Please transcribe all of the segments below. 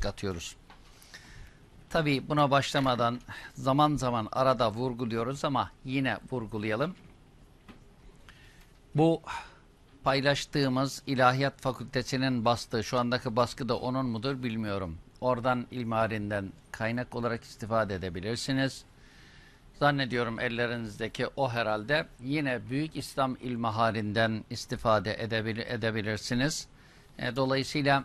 ışık atıyoruz. Tabii buna başlamadan zaman zaman arada vurguluyoruz ama yine vurgulayalım. Bu paylaştığımız İlahiyat Fakültesi'nin bastığı, şu andaki baskı da onun mudur bilmiyorum. Oradan ilmihalinden kaynak olarak istifade edebilirsiniz. Zannediyorum ellerinizdeki o herhalde yine Büyük İslam ilmihalinden istifade edebilir, edebilirsiniz. E, dolayısıyla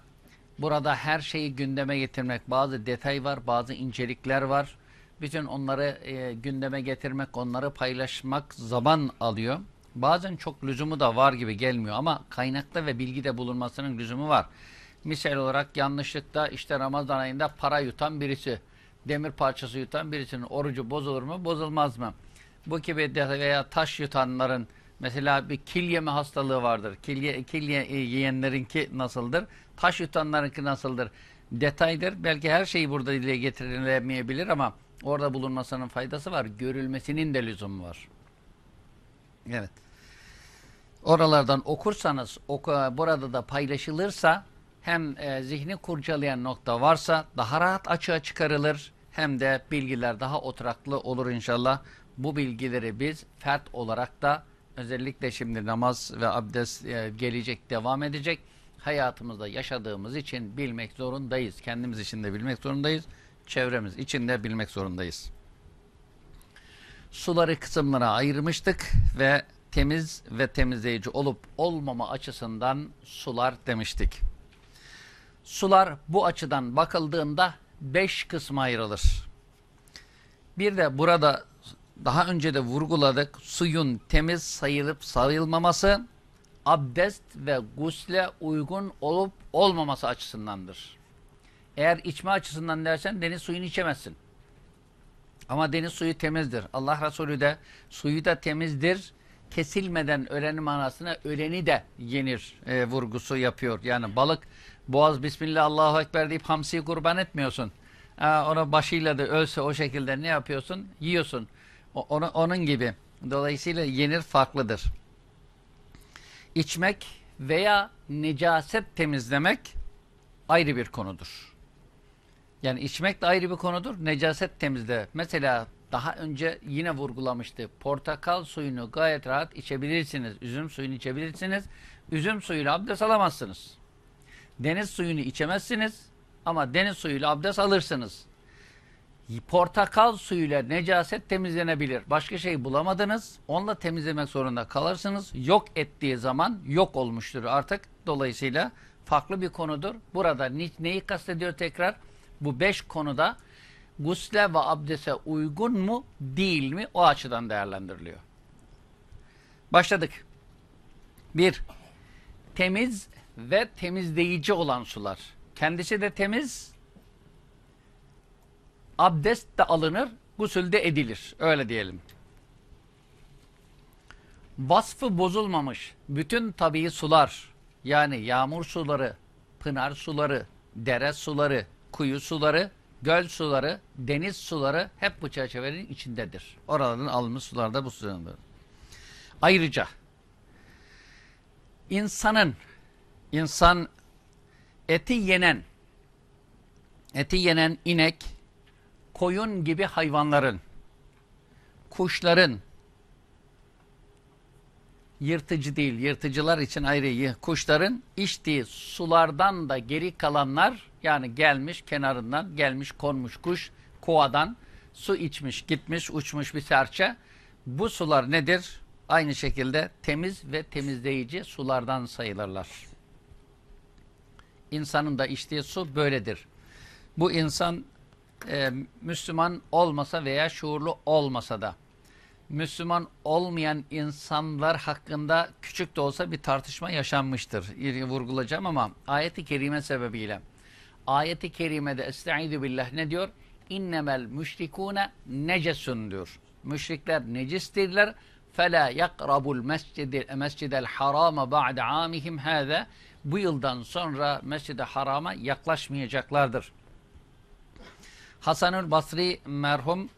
burada her şeyi gündeme getirmek, bazı detay var, bazı incelikler var. Bütün onları e, gündeme getirmek, onları paylaşmak zaman alıyor. Bazen çok lüzumu da var gibi gelmiyor ama kaynakta ve bilgide bulunmasının lüzumu var. Misal olarak yanlışlıkla işte Ramazan ayında para yutan birisi, demir parçası yutan birisinin orucu bozulur mu, bozulmaz mı? Bu gibi veya taş yutanların mesela bir kil yeme hastalığı vardır. Kilye, kilye yiyenlerinki nasıldır? Taş yutanlarınki nasıldır? Detaydır. Belki her şeyi burada dile getirilemeyebilir ama orada bulunmasının faydası var. Görülmesinin de lüzumu var. Evet. Oralardan okursanız, oku, burada da paylaşılırsa hem e, zihni kurcalayan nokta varsa daha rahat açığa çıkarılır hem de bilgiler daha oturaklı olur inşallah. Bu bilgileri biz fert olarak da özellikle şimdi namaz ve abdest e, gelecek, devam edecek. Hayatımızda yaşadığımız için bilmek zorundayız. Kendimiz için de bilmek zorundayız. Çevremiz için de bilmek zorundayız. Suları kısımlara ayırmıştık ve temiz ve temizleyici olup olmama açısından sular demiştik. Sular bu açıdan bakıldığında beş kısma ayrılır. Bir de burada daha önce de vurguladık suyun temiz sayılıp sayılmaması abdest ve gusle uygun olup olmaması açısındandır. Eğer içme açısından dersen deniz suyunu içemezsin. Ama deniz suyu temizdir. Allah Resulü de suyu da temizdir. Kesilmeden ölenin manasına öleni de yenir e, vurgusu yapıyor. Yani balık boğaz Bismillah Allahu Ekber deyip hamsiyi kurban etmiyorsun. E, ona başıyla da ölse o şekilde ne yapıyorsun? Yiyorsun. O, onu, onun gibi. Dolayısıyla yenir farklıdır. İçmek veya necaset temizlemek ayrı bir konudur. Yani içmek de ayrı bir konudur. Necaset temizle. Mesela daha önce yine vurgulamıştı. Portakal suyunu gayet rahat içebilirsiniz. Üzüm suyunu içebilirsiniz. Üzüm suyuyla abdest alamazsınız. Deniz suyunu içemezsiniz. Ama deniz suyuyla abdest alırsınız. Portakal suyuyla necaset temizlenebilir. Başka şey bulamadınız. Onunla temizlemek zorunda kalırsınız. Yok ettiği zaman yok olmuştur artık. Dolayısıyla farklı bir konudur. Burada neyi kastediyor tekrar? Bu beş konuda gusle ve abdese uygun mu değil mi o açıdan değerlendiriliyor. Başladık. Bir, temiz ve temizleyici olan sular. Kendisi de temiz, abdest de alınır, gusül de edilir. Öyle diyelim. Vasfı bozulmamış bütün tabii sular, yani yağmur suları, pınar suları, dere suları, kuyu suları, göl suları, deniz suları hep bu çerçevenin içindedir. Oraların alınmış sular da bu sularındır. Ayrıca insanın, insan eti yenen, eti yenen inek, koyun gibi hayvanların, kuşların, yırtıcı değil, yırtıcılar için ayrı, kuşların içtiği sulardan da geri kalanlar, yani gelmiş kenarından, gelmiş konmuş kuş, kovadan, su içmiş, gitmiş, uçmuş bir serçe. Bu sular nedir? Aynı şekilde temiz ve temizleyici sulardan sayılırlar. İnsanın da içtiği su böyledir. Bu insan e, Müslüman olmasa veya şuurlu olmasa da Müslüman olmayan insanlar hakkında küçük de olsa bir tartışma yaşanmıştır. Vurgulayacağım ama ayeti kerime sebebiyle. Ayeti kerimede Estaizu billah ne diyor? İnnemel müşrikune necesun diyor. Müşrikler necistirler. Fela yakrabul mescidel harama ba'de amihim hâze. Bu yıldan sonra mescide harama yaklaşmayacaklardır. Hasanül Basri merhum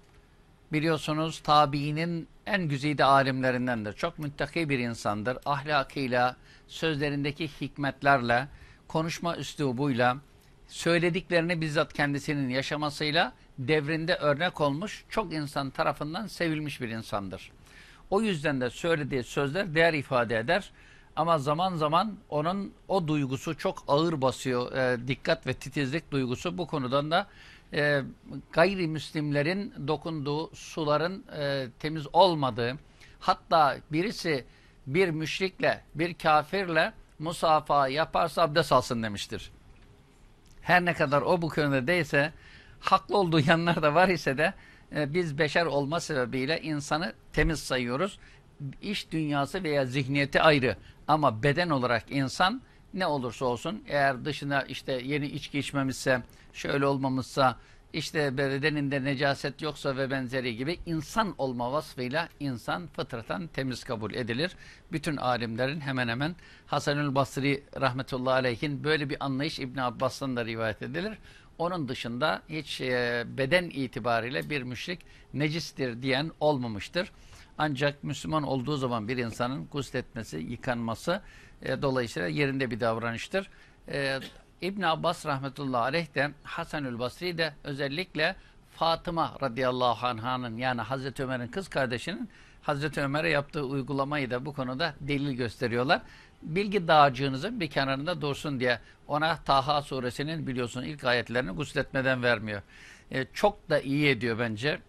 biliyorsunuz tabiinin en güzide alimlerindendir. Çok müttaki bir insandır. Ahlakıyla, sözlerindeki hikmetlerle, konuşma üslubuyla, söylediklerini bizzat kendisinin yaşamasıyla devrinde örnek olmuş, çok insan tarafından sevilmiş bir insandır. O yüzden de söylediği sözler değer ifade eder. Ama zaman zaman onun o duygusu çok ağır basıyor. E, dikkat ve titizlik duygusu bu konudan da e, gayrimüslimlerin dokunduğu suların e, temiz olmadığı, hatta birisi bir müşrikle, bir kafirle musafa yaparsa abdest alsın demiştir. Her ne kadar o bu konuda değilse, haklı olduğu yanlar da var ise de e, biz beşer olma sebebiyle insanı temiz sayıyoruz. İş dünyası veya zihniyeti ayrı ama beden olarak insan ne olursa olsun eğer dışına işte yeni içki içmemişse, şöyle olmamışsa, işte bedeninde necaset yoksa ve benzeri gibi insan olma vasfıyla insan fıtraten temiz kabul edilir. Bütün alimlerin hemen hemen Hasanül Basri rahmetullahi aleyhin böyle bir anlayış İbn Abbas'tan da rivayet edilir. Onun dışında hiç e, beden itibariyle bir müşrik necistir diyen olmamıştır. Ancak Müslüman olduğu zaman bir insanın gusletmesi, yıkanması e, dolayısıyla yerinde bir davranıştır. E, İbn Abbas rahmetullahi aleyh de Hasanül Basri de özellikle Fatıma radıyallahu anh'ın yani Hazreti Ömer'in kız kardeşinin Hazreti Ömer'e yaptığı uygulamayı da bu konuda delil gösteriyorlar. Bilgi dağcığınızın bir kenarında dursun diye ona Taha suresinin biliyorsun ilk ayetlerini gusletmeden vermiyor. E, çok da iyi ediyor bence.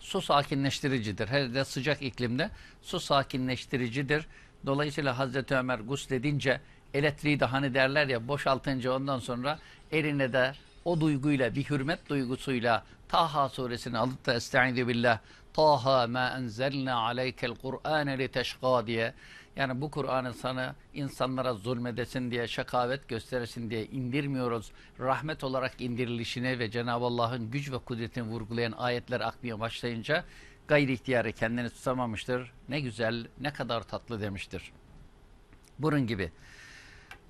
Su sakinleştiricidir. Her de sıcak iklimde su sakinleştiricidir. Dolayısıyla Hazreti Ömer gusledince elektriği de hani derler ya boşaltınca ondan sonra eline de o duyguyla bir hürmet duygusuyla Taha suresini alıp da Estaizu billah Taha ma enzelna aleykel Kur'ane li teşqa diye yani bu Kur'an'ı sana insanlara zulmedesin diye, şakavet gösteresin diye indirmiyoruz. Rahmet olarak indirilişini ve Cenab-ı Allah'ın güç ve kudretini vurgulayan ayetler akmaya başlayınca gayri ihtiyarı kendini tutamamıştır. Ne güzel, ne kadar tatlı demiştir. Bunun gibi.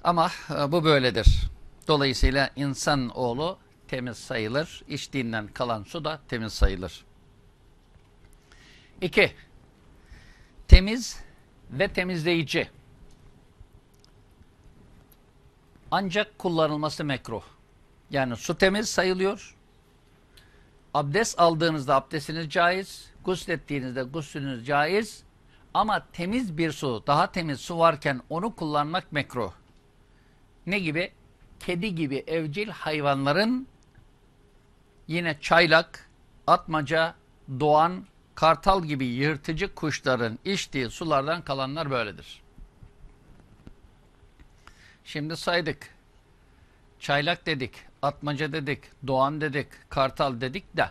Ama e, bu böyledir. Dolayısıyla insan oğlu temiz sayılır. İçtiğinden kalan su da temiz sayılır. İki, temiz ve temizleyici. Ancak kullanılması mekruh. Yani su temiz sayılıyor. Abdest aldığınızda abdestiniz caiz. Guslettiğinizde guslünüz caiz. Ama temiz bir su, daha temiz su varken onu kullanmak mekruh. Ne gibi? Kedi gibi evcil hayvanların yine çaylak, atmaca, doğan, kartal gibi yırtıcı kuşların içtiği sulardan kalanlar böyledir. Şimdi saydık. Çaylak dedik, atmaca dedik, doğan dedik, kartal dedik de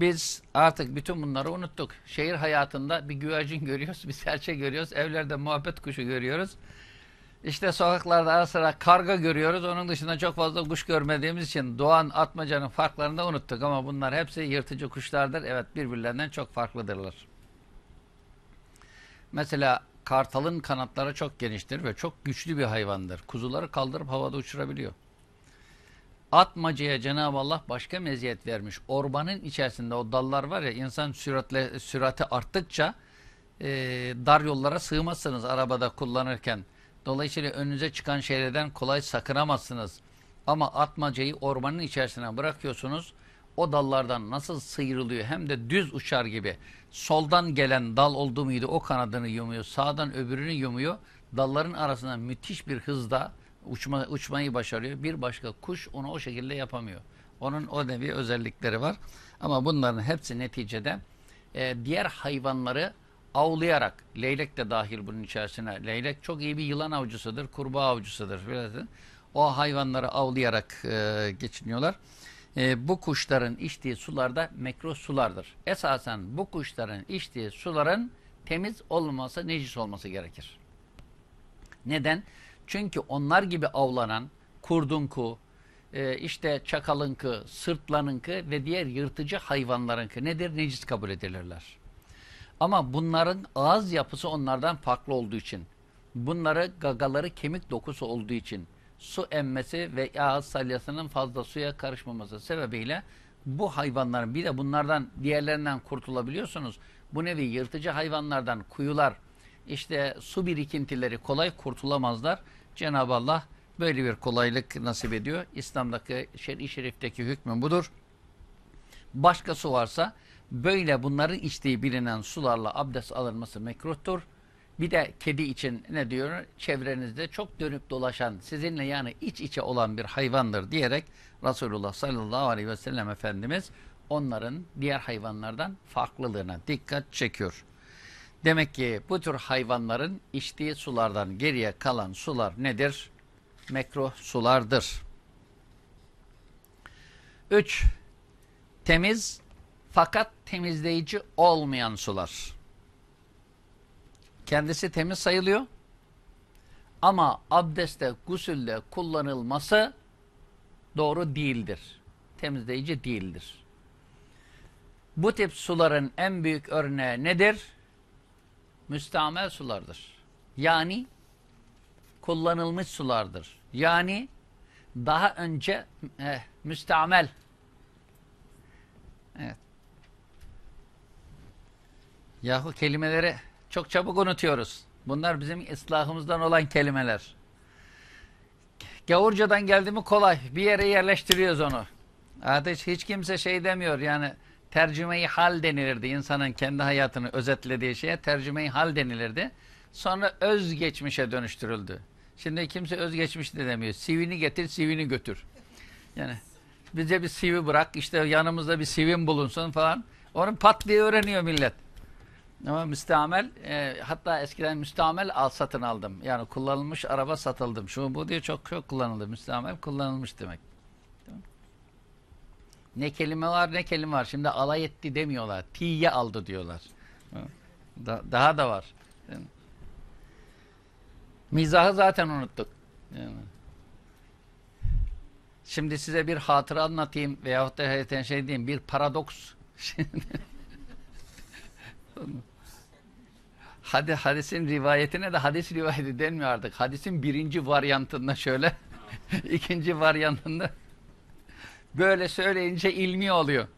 biz artık bütün bunları unuttuk. Şehir hayatında bir güvercin görüyoruz, bir serçe görüyoruz, evlerde muhabbet kuşu görüyoruz. İşte sokaklarda ara sıra karga görüyoruz. Onun dışında çok fazla kuş görmediğimiz için doğan atmacanın farklarını da unuttuk. Ama bunlar hepsi yırtıcı kuşlardır. Evet birbirlerinden çok farklıdırlar. Mesela kartalın kanatları çok geniştir ve çok güçlü bir hayvandır. Kuzuları kaldırıp havada uçurabiliyor. Atmacaya Cenab-ı Allah başka meziyet vermiş. Ormanın içerisinde o dallar var ya insan süratle, sürati arttıkça e, dar yollara sığmazsınız arabada kullanırken. Dolayısıyla önünüze çıkan şeylerden kolay sakınamazsınız. Ama atmacayı ormanın içerisine bırakıyorsunuz. O dallardan nasıl sıyrılıyor hem de düz uçar gibi. Soldan gelen dal oldu muydu o kanadını yumuyor. Sağdan öbürünü yumuyor. Dalların arasından müthiş bir hızda uçma, uçmayı başarıyor. Bir başka kuş onu o şekilde yapamıyor. Onun o nevi özellikleri var. Ama bunların hepsi neticede e, diğer hayvanları avlayarak, leylek de dahil bunun içerisine. Leylek çok iyi bir yılan avcısıdır, kurbağa avcısıdır. O hayvanları avlayarak e, geçiniyorlar. E, bu kuşların içtiği sularda mekruh sulardır. Esasen bu kuşların içtiği suların temiz olması, necis olması gerekir. Neden? Çünkü onlar gibi avlanan kurdunku, e, işte çakalınkı, sırtlanınkı ve diğer yırtıcı hayvanlarınkı nedir? Necis kabul edilirler. Ama bunların ağız yapısı onlardan farklı olduğu için, bunları gagaları kemik dokusu olduğu için, su emmesi ve ağız salyasının fazla suya karışmaması sebebiyle bu hayvanların bir de bunlardan diğerlerinden kurtulabiliyorsunuz. Bu nevi yırtıcı hayvanlardan kuyular, işte su birikintileri kolay kurtulamazlar. Cenab-ı Allah böyle bir kolaylık nasip ediyor. İslam'daki şer'i şerifteki hükmü budur. Başka su varsa böyle bunların içtiği bilinen sularla abdest alınması mekruhtur. Bir de kedi için ne diyor? Çevrenizde çok dönüp dolaşan, sizinle yani iç içe olan bir hayvandır diyerek Resulullah sallallahu aleyhi ve sellem Efendimiz onların diğer hayvanlardan farklılığına dikkat çekiyor. Demek ki bu tür hayvanların içtiği sulardan geriye kalan sular nedir? Mekruh sulardır. 3. Temiz fakat temizleyici olmayan sular. Kendisi temiz sayılıyor. Ama abdestte, gusülde kullanılması doğru değildir. Temizleyici değildir. Bu tip suların en büyük örneği nedir? Müstamel sulardır. Yani kullanılmış sulardır. Yani daha önce eh, müstamel. Evet. Yahu kelimeleri çok çabuk unutuyoruz. Bunlar bizim ıslahımızdan olan kelimeler. Gavurcadan geldi mi kolay. Bir yere yerleştiriyoruz onu. Artık hiç kimse şey demiyor yani tercümeyi hal denilirdi. İnsanın kendi hayatını özetlediği şeye tercümeyi hal denilirdi. Sonra özgeçmişe dönüştürüldü. Şimdi kimse özgeçmiş de demiyor. Sivini getir, sivini götür. Yani bize bir sivi bırak, işte yanımızda bir sivin bulunsun falan. Onun pat diye öğreniyor millet. Ama müstamel, e, hatta eskiden müstamel al satın aldım. Yani kullanılmış araba satıldım. Şu bu diye çok çok kullanıldı. Müstamel kullanılmış demek. Ne kelime var ne kelime var. Şimdi alay etti demiyorlar. Tiye aldı diyorlar. Da, daha da var. Mizahı zaten unuttuk. Şimdi size bir hatıra anlatayım veyahut da şey diyeyim bir paradoks. Hadi hadisin rivayetine de hadis rivayeti denmiyor artık. Hadisin birinci varyantında şöyle, ikinci varyantında böyle söyleyince ilmi oluyor.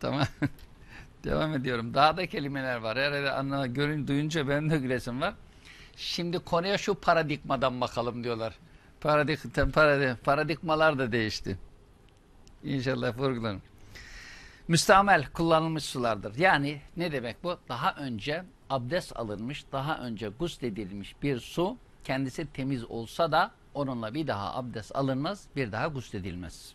Tamam. Devam ediyorum. Daha da kelimeler var. Herhalde anlama, görün, duyunca ben de gülesim var. Şimdi konuya şu paradigmadan bakalım diyorlar. Paradik, paradik, paradigmalar da değişti. İnşallah vurgulanır. Müstamel kullanılmış sulardır. Yani ne demek bu? Daha önce abdest alınmış, daha önce gusledilmiş bir su kendisi temiz olsa da onunla bir daha abdest alınmaz, bir daha gusledilmez.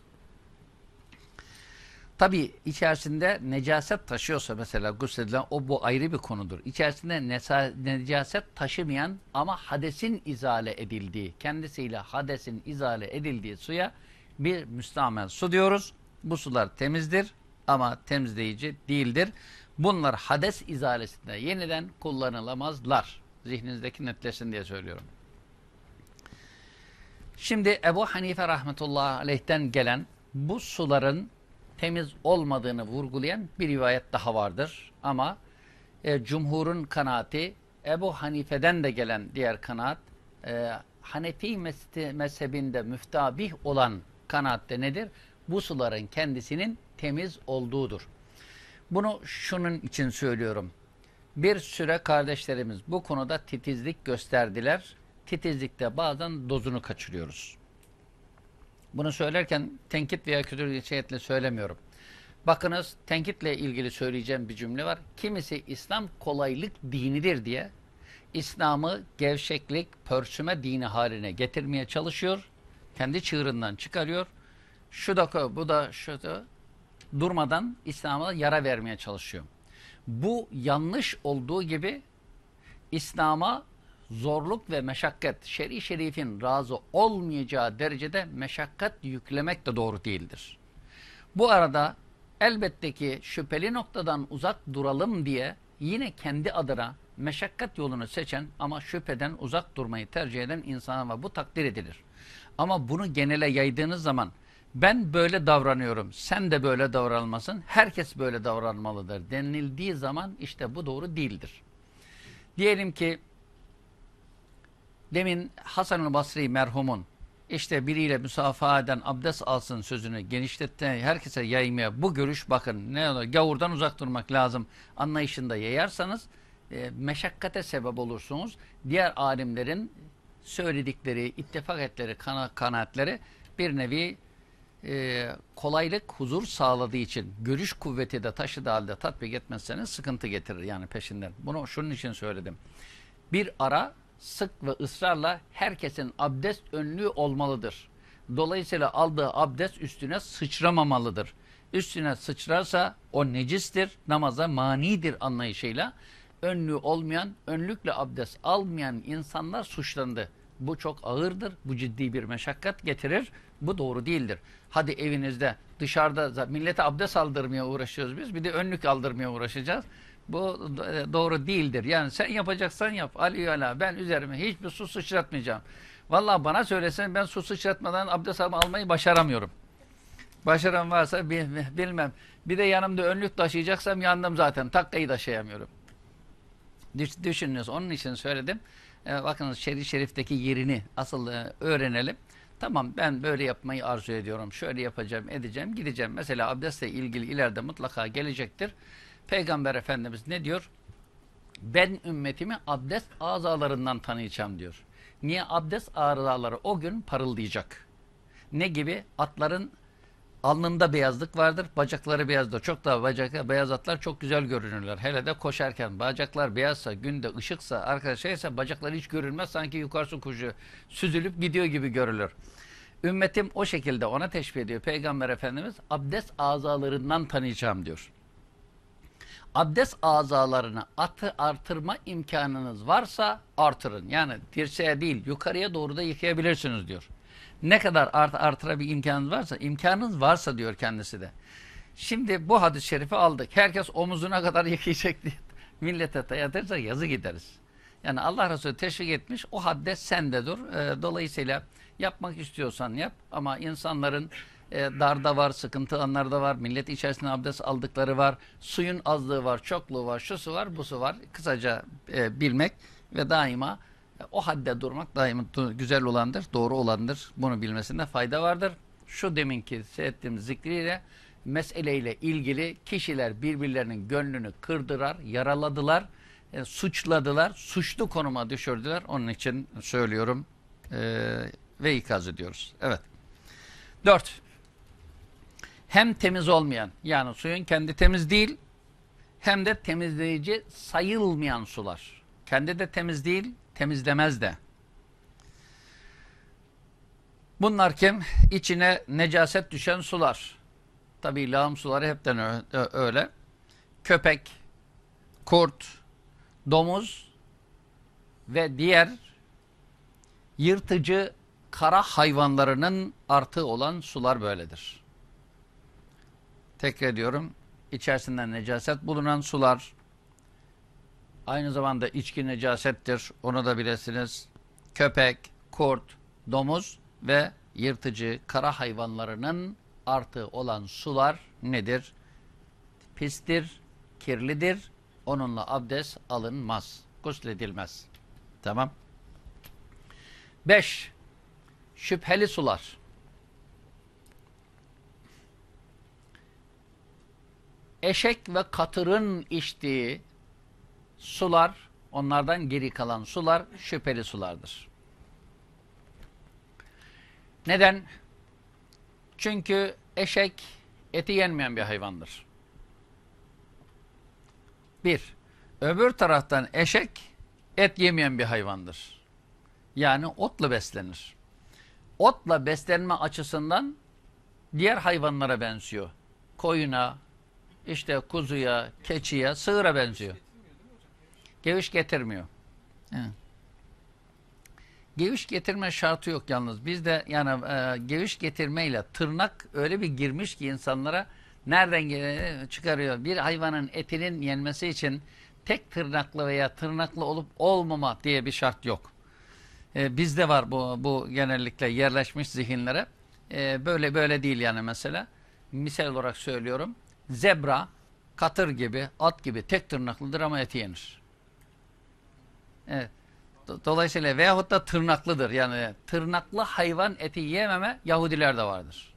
Tabi içerisinde necaset taşıyorsa mesela gusledilen o bu ayrı bir konudur. İçerisinde necaset taşımayan ama hadesin izale edildiği, kendisiyle hadesin izale edildiği suya bir müstamel su diyoruz. Bu sular temizdir ama temizleyici değildir. Bunlar hades izalesinde yeniden kullanılamazlar. Zihninizdeki netleşsin diye söylüyorum. Şimdi Ebu Hanife rahmetullahi aleyhten gelen bu suların temiz olmadığını vurgulayan bir rivayet daha vardır. Ama e, cumhurun kanaati Ebu Hanife'den de gelen diğer kanaat e, Hanefi mezhebinde müftabih olan kanaatte nedir? Bu suların kendisinin temiz olduğudur. Bunu şunun için söylüyorum. Bir süre kardeşlerimiz bu konuda titizlik gösterdiler. Titizlikte bazen dozunu kaçırıyoruz. Bunu söylerken tenkit veya kötü şeyetle söylemiyorum. Bakınız tenkitle ilgili söyleyeceğim bir cümle var. Kimisi İslam kolaylık dinidir diye İslam'ı gevşeklik, pörsüme dini haline getirmeye çalışıyor. Kendi çığırından çıkarıyor. Şu da bu da şu da durmadan İslam'a yara vermeye çalışıyor. Bu yanlış olduğu gibi İslam'a zorluk ve meşakkat, şer'i şerifin razı olmayacağı derecede meşakkat yüklemek de doğru değildir. Bu arada elbette ki şüpheli noktadan uzak duralım diye yine kendi adına meşakkat yolunu seçen ama şüpheden uzak durmayı tercih eden insana bu takdir edilir. Ama bunu genele yaydığınız zaman ben böyle davranıyorum, sen de böyle davranmasın, herkes böyle davranmalıdır denildiği zaman işte bu doğru değildir. Diyelim ki demin Hasan-ı Basri merhumun işte biriyle müsafaha eden abdest alsın sözünü genişletti, herkese yaymaya bu görüş bakın ne olur gavurdan uzak durmak lazım anlayışında yayarsanız e, meşakkate sebep olursunuz. Diğer alimlerin söyledikleri, ittifak etleri, kana, kanaatleri bir nevi e, kolaylık, huzur sağladığı için görüş kuvveti de taşıdığı halde tatbik etmezseniz sıkıntı getirir yani peşinden. Bunu şunun için söyledim. Bir ara sık ve ısrarla herkesin abdest önlüğü olmalıdır. Dolayısıyla aldığı abdest üstüne sıçramamalıdır. Üstüne sıçrarsa o necistir, namaza manidir anlayışıyla önlüğü olmayan, önlükle abdest almayan insanlar suçlandı. Bu çok ağırdır, bu ciddi bir meşakkat getirir, bu doğru değildir. Hadi evinizde, dışarıda millete abdest aldırmaya uğraşıyoruz biz, bir de önlük aldırmaya uğraşacağız. Bu doğru değildir. Yani sen yapacaksan yap. Ali Ala ben üzerime hiçbir su sıçratmayacağım. Vallahi bana söylesen ben su sıçratmadan abdest almayı başaramıyorum. Başaran varsa bilmem. Bir de yanımda önlük taşıyacaksam yandım zaten. Takkayı taşıyamıyorum. Düşününüz. Onun için söyledim. E, bakınız şerif şerifteki yerini asıl e, öğrenelim. Tamam ben böyle yapmayı arzu ediyorum. Şöyle yapacağım, edeceğim, gideceğim. Mesela abdestle ilgili ileride mutlaka gelecektir. Peygamber Efendimiz ne diyor? Ben ümmetimi abdest azalarından tanıyacağım diyor. Niye abdest azaları o gün parıldayacak? Ne gibi? Atların alnında beyazlık vardır, bacakları beyazdır. Çok daha bacaklar, beyaz atlar çok güzel görünürler. Hele de koşarken bacaklar beyazsa, günde ışıksa, arkadaşlar ise bacakları hiç görünmez. Sanki yukarısı kuşu süzülüp gidiyor gibi görülür. Ümmetim o şekilde ona teşbih ediyor. Peygamber Efendimiz abdest azalarından tanıyacağım diyor abdest azalarını atı artırma imkanınız varsa artırın. Yani dirseğe değil yukarıya doğru da yıkayabilirsiniz diyor. Ne kadar art artırabil imkanınız varsa, imkanınız varsa diyor kendisi de. Şimdi bu hadis-i şerifi aldık. Herkes omuzuna kadar yıkayacak diye millete dayatırsa yazı gideriz. Yani Allah Resulü teşvik etmiş o hadde sende dur. E, dolayısıyla yapmak istiyorsan yap ama insanların e, darda var, sıkıntı anlarda var, millet içerisinde abdest aldıkları var, suyun azlığı var, çokluğu var, şusu var, busu var. Kısaca e, bilmek ve daima e, o hadde durmak daima güzel olandır, doğru olandır. Bunu bilmesinde fayda vardır. Şu deminki seyrettiğim zikriyle meseleyle ilgili kişiler birbirlerinin gönlünü kırdılar, yaraladılar, e, suçladılar, suçlu konuma düşürdüler. Onun için söylüyorum e, ve ikaz ediyoruz. Evet. Dört hem temiz olmayan yani suyun kendi temiz değil hem de temizleyici sayılmayan sular. Kendi de temiz değil, temizlemez de. Bunlar kim? İçine necaset düşen sular. Tabi lağım suları hepten öyle. Köpek, kurt, domuz ve diğer yırtıcı kara hayvanlarının artığı olan sular böyledir. Tekrar ediyorum. İçerisinden necaset bulunan sular aynı zamanda içki necasettir. Onu da bilesiniz. Köpek, kurt, domuz ve yırtıcı kara hayvanlarının artı olan sular nedir? Pistir, kirlidir. Onunla abdest alınmaz. Gusledilmez. Tamam. Beş, şüpheli sular. Eşek ve katırın içtiği sular, onlardan geri kalan sular şüpheli sulardır. Neden? Çünkü eşek eti yenmeyen bir hayvandır. Bir. Öbür taraftan eşek et yemeyen bir hayvandır. Yani otla beslenir. Otla beslenme açısından diğer hayvanlara benziyor. Koyuna, işte kuzuya, keçiye, sığıra benziyor. Geviş getirmiyor. Evet. Geviş getirme şartı yok yalnız. Bizde yani e, geviş getirmeyle tırnak öyle bir girmiş ki insanlara nereden çıkarıyor? Bir hayvanın etinin yenmesi için tek tırnaklı veya tırnaklı olup olmama diye bir şart yok. E, bizde var bu, bu genellikle yerleşmiş zihinlere. E, böyle böyle değil yani mesela. Misal olarak söylüyorum. Zebra, katır gibi, at gibi tek tırnaklıdır ama eti yenir. Evet. Dolayısıyla veyahut da tırnaklıdır. Yani tırnaklı hayvan eti yememe Yahudilerde vardır.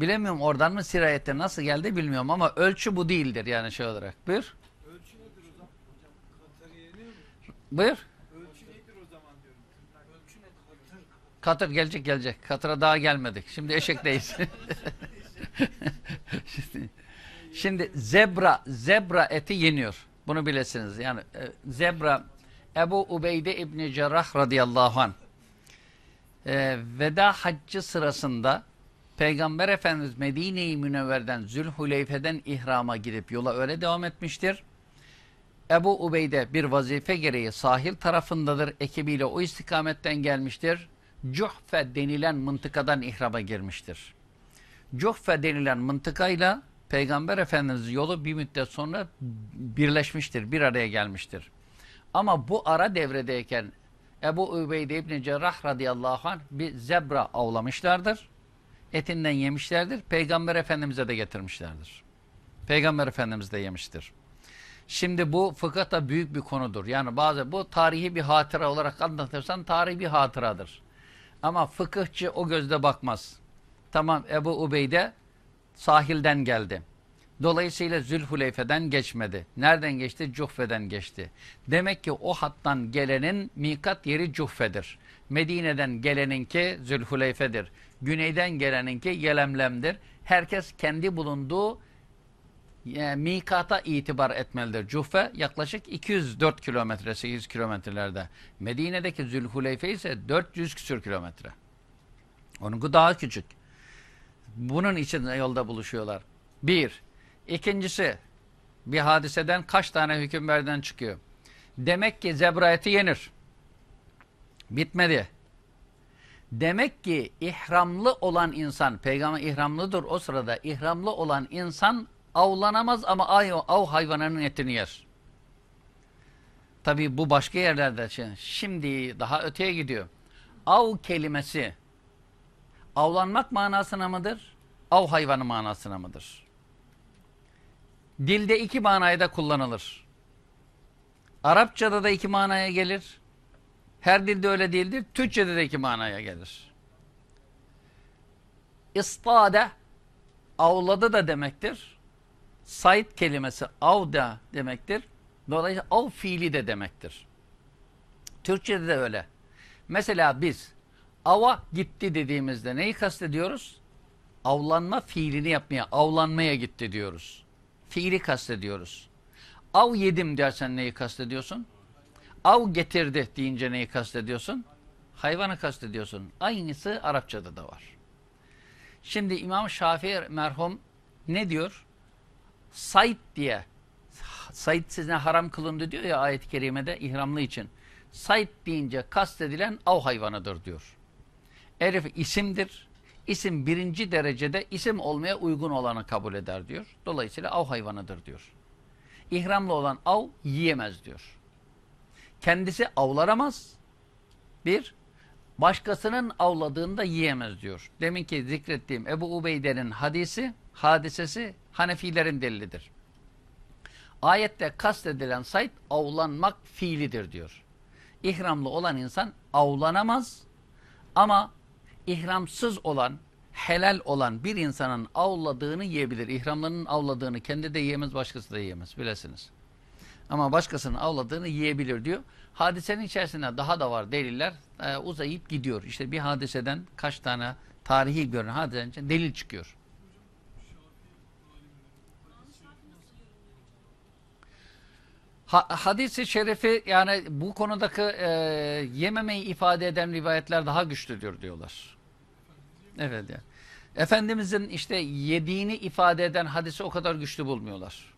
Bilemiyorum oradan mı sirayette nasıl geldi bilmiyorum ama ölçü bu değildir yani şey olarak. Buyur. Ölçü nedir o zaman hocam? Katır yeniyor mu? Buyur. Ölçü nedir o zaman Katır gelecek gelecek. Katıra daha gelmedik. Şimdi eşekteyiz. şimdi, şimdi zebra zebra eti yeniyor. Bunu bilesiniz. Yani e, zebra Ebu Ubeyde İbni Cerrah radıyallahu anh e, veda haccı sırasında Peygamber Efendimiz Medine-i Münevver'den Zülhuleyfe'den ihrama gidip yola öyle devam etmiştir. Ebu Ubeyde bir vazife gereği sahil tarafındadır. Ekibiyle o istikametten gelmiştir. Cuhfe denilen mıntıkadan ihrama girmiştir. Cuhfe denilen mıntıkayla Peygamber Efendimiz yolu bir müddet sonra birleşmiştir, bir araya gelmiştir. Ama bu ara devredeyken Ebu Ubeyde İbni Cerrah radıyallahu anh bir zebra avlamışlardır. Etinden yemişlerdir. Peygamber Efendimiz'e de getirmişlerdir. Peygamber Efendimiz de yemiştir. Şimdi bu fıkıhta büyük bir konudur. Yani bazı bu tarihi bir hatıra olarak anlatırsan tarihi bir hatıradır. Ama fıkıhçı o gözle bakmaz. Tamam Ebu Ubeyde sahilden geldi. Dolayısıyla Zülhuleyfe'den geçmedi. Nereden geçti? Cuhfe'den geçti. Demek ki o hattan gelenin mikat yeri Cuhfe'dir. Medine'den geleninki Zülhuleyfe'dir. Güneyden geleninki Yelemlem'dir. Herkes kendi bulunduğu e, mikata itibar etmelidir. Cuhfe yaklaşık 204 kilometre, 8 kilometrelerde. Medine'deki Zülhuleyfe ise 400 küsür kilometre. Onunki daha küçük. Bunun için yolda buluşuyorlar. Bir. İkincisi, bir hadiseden kaç tane hüküm verden çıkıyor. Demek ki zebra eti yenir. Bitmedi. Demek ki ihramlı olan insan, peygamber ihramlıdır o sırada, ihramlı olan insan avlanamaz ama av, av hayvanının etini yer. Tabi bu başka yerlerde. Şimdi daha öteye gidiyor. Av kelimesi avlanmak manasına mıdır? Av hayvanı manasına mıdır? Dilde iki manaya da kullanılır. Arapçada da iki manaya gelir. Her dilde öyle değildir. Türkçede de iki manaya gelir. İstade avladı da demektir. Said kelimesi avda demektir. Dolayısıyla av fiili de demektir. Türkçede de öyle. Mesela biz ava gitti dediğimizde neyi kastediyoruz? Avlanma fiilini yapmaya, avlanmaya gitti diyoruz. Fiili kastediyoruz. Av yedim dersen neyi kastediyorsun? Av getirdi deyince neyi kastediyorsun? Hayvanı kastediyorsun. Aynısı Arapçada da var. Şimdi İmam Şafii merhum ne diyor? Said diye. Said size haram kılındı diyor ya ayet-i kerimede ihramlı için. Said deyince kastedilen av hayvanıdır diyor. Elif isimdir. İsim birinci derecede isim olmaya uygun olanı kabul eder diyor. Dolayısıyla av hayvanıdır diyor. İhramlı olan av yiyemez diyor. Kendisi avlaramaz. Bir, başkasının avladığında yiyemez diyor. Deminki zikrettiğim Ebu Ubeyde'nin hadisi, hadisesi Hanefilerin delilidir. Ayette kastedilen sayt avlanmak fiilidir diyor. İhramlı olan insan avlanamaz ama ihramsız olan, helal olan bir insanın avladığını yiyebilir. İhramlarının avladığını kendi de yiyemez, başkası da yiyemez. Bilesiniz. Ama başkasının avladığını yiyebilir diyor. Hadisenin içerisinde daha da var deliller. E, uzayıp gidiyor. İşte bir hadiseden kaç tane tarihi görünen hadiseden için delil çıkıyor. Ha, hadisi şerifi yani bu konudaki e, yememeyi ifade eden rivayetler daha güçlüdür diyorlar. Evet yani. Efendimizin işte yediğini ifade eden hadisi o kadar güçlü bulmuyorlar.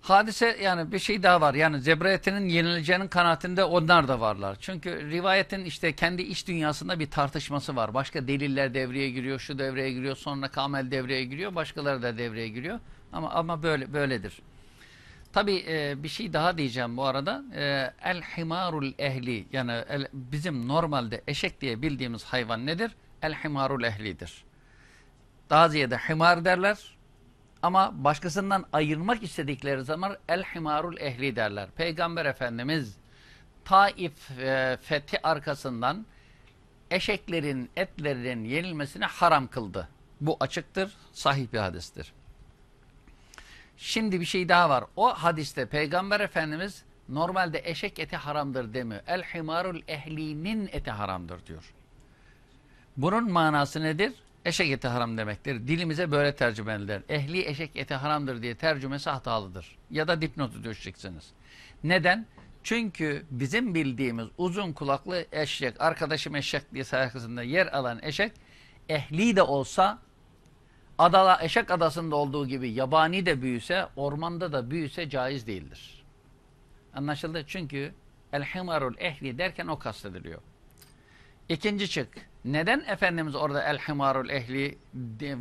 Hadise yani bir şey daha var. Yani zebriyetinin yenileceğinin kanaatinde onlar da varlar. Çünkü rivayetin işte kendi iç dünyasında bir tartışması var. Başka deliller devreye giriyor, şu devreye giriyor, sonra kamel devreye giriyor, başkaları da devreye giriyor. Ama ama böyle böyledir. Tabi e, bir şey daha diyeceğim bu arada. E, el himarul ehli yani el, bizim normalde eşek diye bildiğimiz hayvan nedir? El himarul ehlidir. Daha ziyade himar derler. Ama başkasından ayırmak istedikleri zaman el himarul ehli derler. Peygamber Efendimiz Taif e, fethi arkasından eşeklerin etlerinin yenilmesine haram kıldı. Bu açıktır, sahih bir hadistir. Şimdi bir şey daha var. O hadiste Peygamber Efendimiz Normalde eşek eti haramdır demiyor. El himarul ehlinin eti haramdır diyor. Bunun manası nedir? Eşek eti haram demektir. Dilimize böyle tercüme edilir. Ehli eşek eti haramdır diye tercümesi hatalıdır. Ya da dipnotu düşeceksiniz. Neden? Çünkü bizim bildiğimiz uzun kulaklı eşek, arkadaşım eşek diye sayfasında yer alan eşek, ehli de olsa, adala, eşek adasında olduğu gibi yabani de büyüse, ormanda da büyüse caiz değildir. Anlaşıldı? Çünkü el-himarul ehli derken o kastediliyor. İkinci çık. Neden Efendimiz orada el-himarul ehli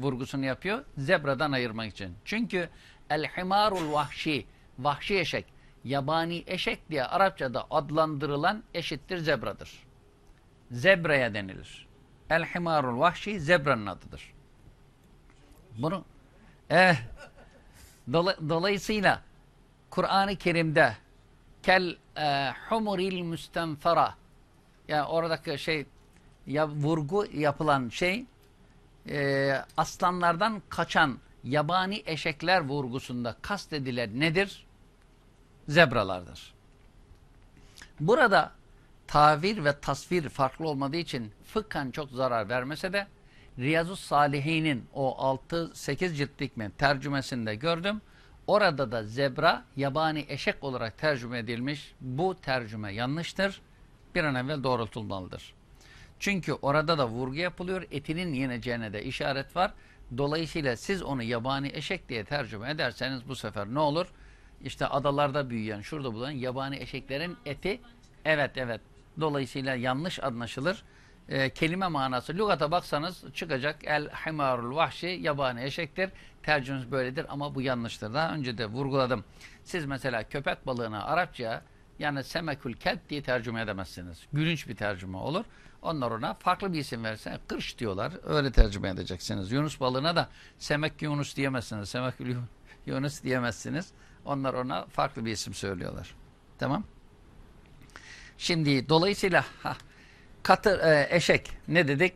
vurgusunu yapıyor? Zebradan ayırmak için. Çünkü el-himarul vahşi, vahşi eşek, yabani eşek diye Arapçada adlandırılan eşittir zebradır. Zebraya denilir. El-himarul vahşi zebranın adıdır. Bunu eh, dola, dolayısıyla Kur'an-ı Kerim'de kel e, humuril müstenfera yani oradaki şey ya vurgu yapılan şey e, aslanlardan kaçan yabani eşekler vurgusunda kastedilen nedir? Zebralardır. Burada tavir ve tasvir farklı olmadığı için fıkhan çok zarar vermese de Riyazu Salihin'in o 6-8 ciltlik mi tercümesinde gördüm. Orada da zebra yabani eşek olarak tercüme edilmiş. Bu tercüme yanlıştır. Bir an evvel doğrultulmalıdır. Çünkü orada da vurgu yapılıyor. Etinin yeneceğine de işaret var. Dolayısıyla siz onu yabani eşek diye tercüme ederseniz bu sefer ne olur? İşte adalarda büyüyen, şurada bulunan yabani eşeklerin eti evet evet. Dolayısıyla yanlış anlaşılır. E, kelime manası. Lügata baksanız çıkacak el himarul vahşi yabani eşektir. Tercümemiz böyledir ama bu yanlıştır. Daha önce de vurguladım. Siz mesela köpek balığına Arapça yani semekül kelp diye tercüme edemezsiniz. Gülünç bir tercüme olur. Onlar ona farklı bir isim verirse kırş diyorlar. Öyle tercüme edeceksiniz. Yunus balığına da semek Yunus diyemezsiniz. Semekül Yunus diyemezsiniz. Onlar ona farklı bir isim söylüyorlar. Tamam. Şimdi dolayısıyla ha, katır, e, eşek ne dedik?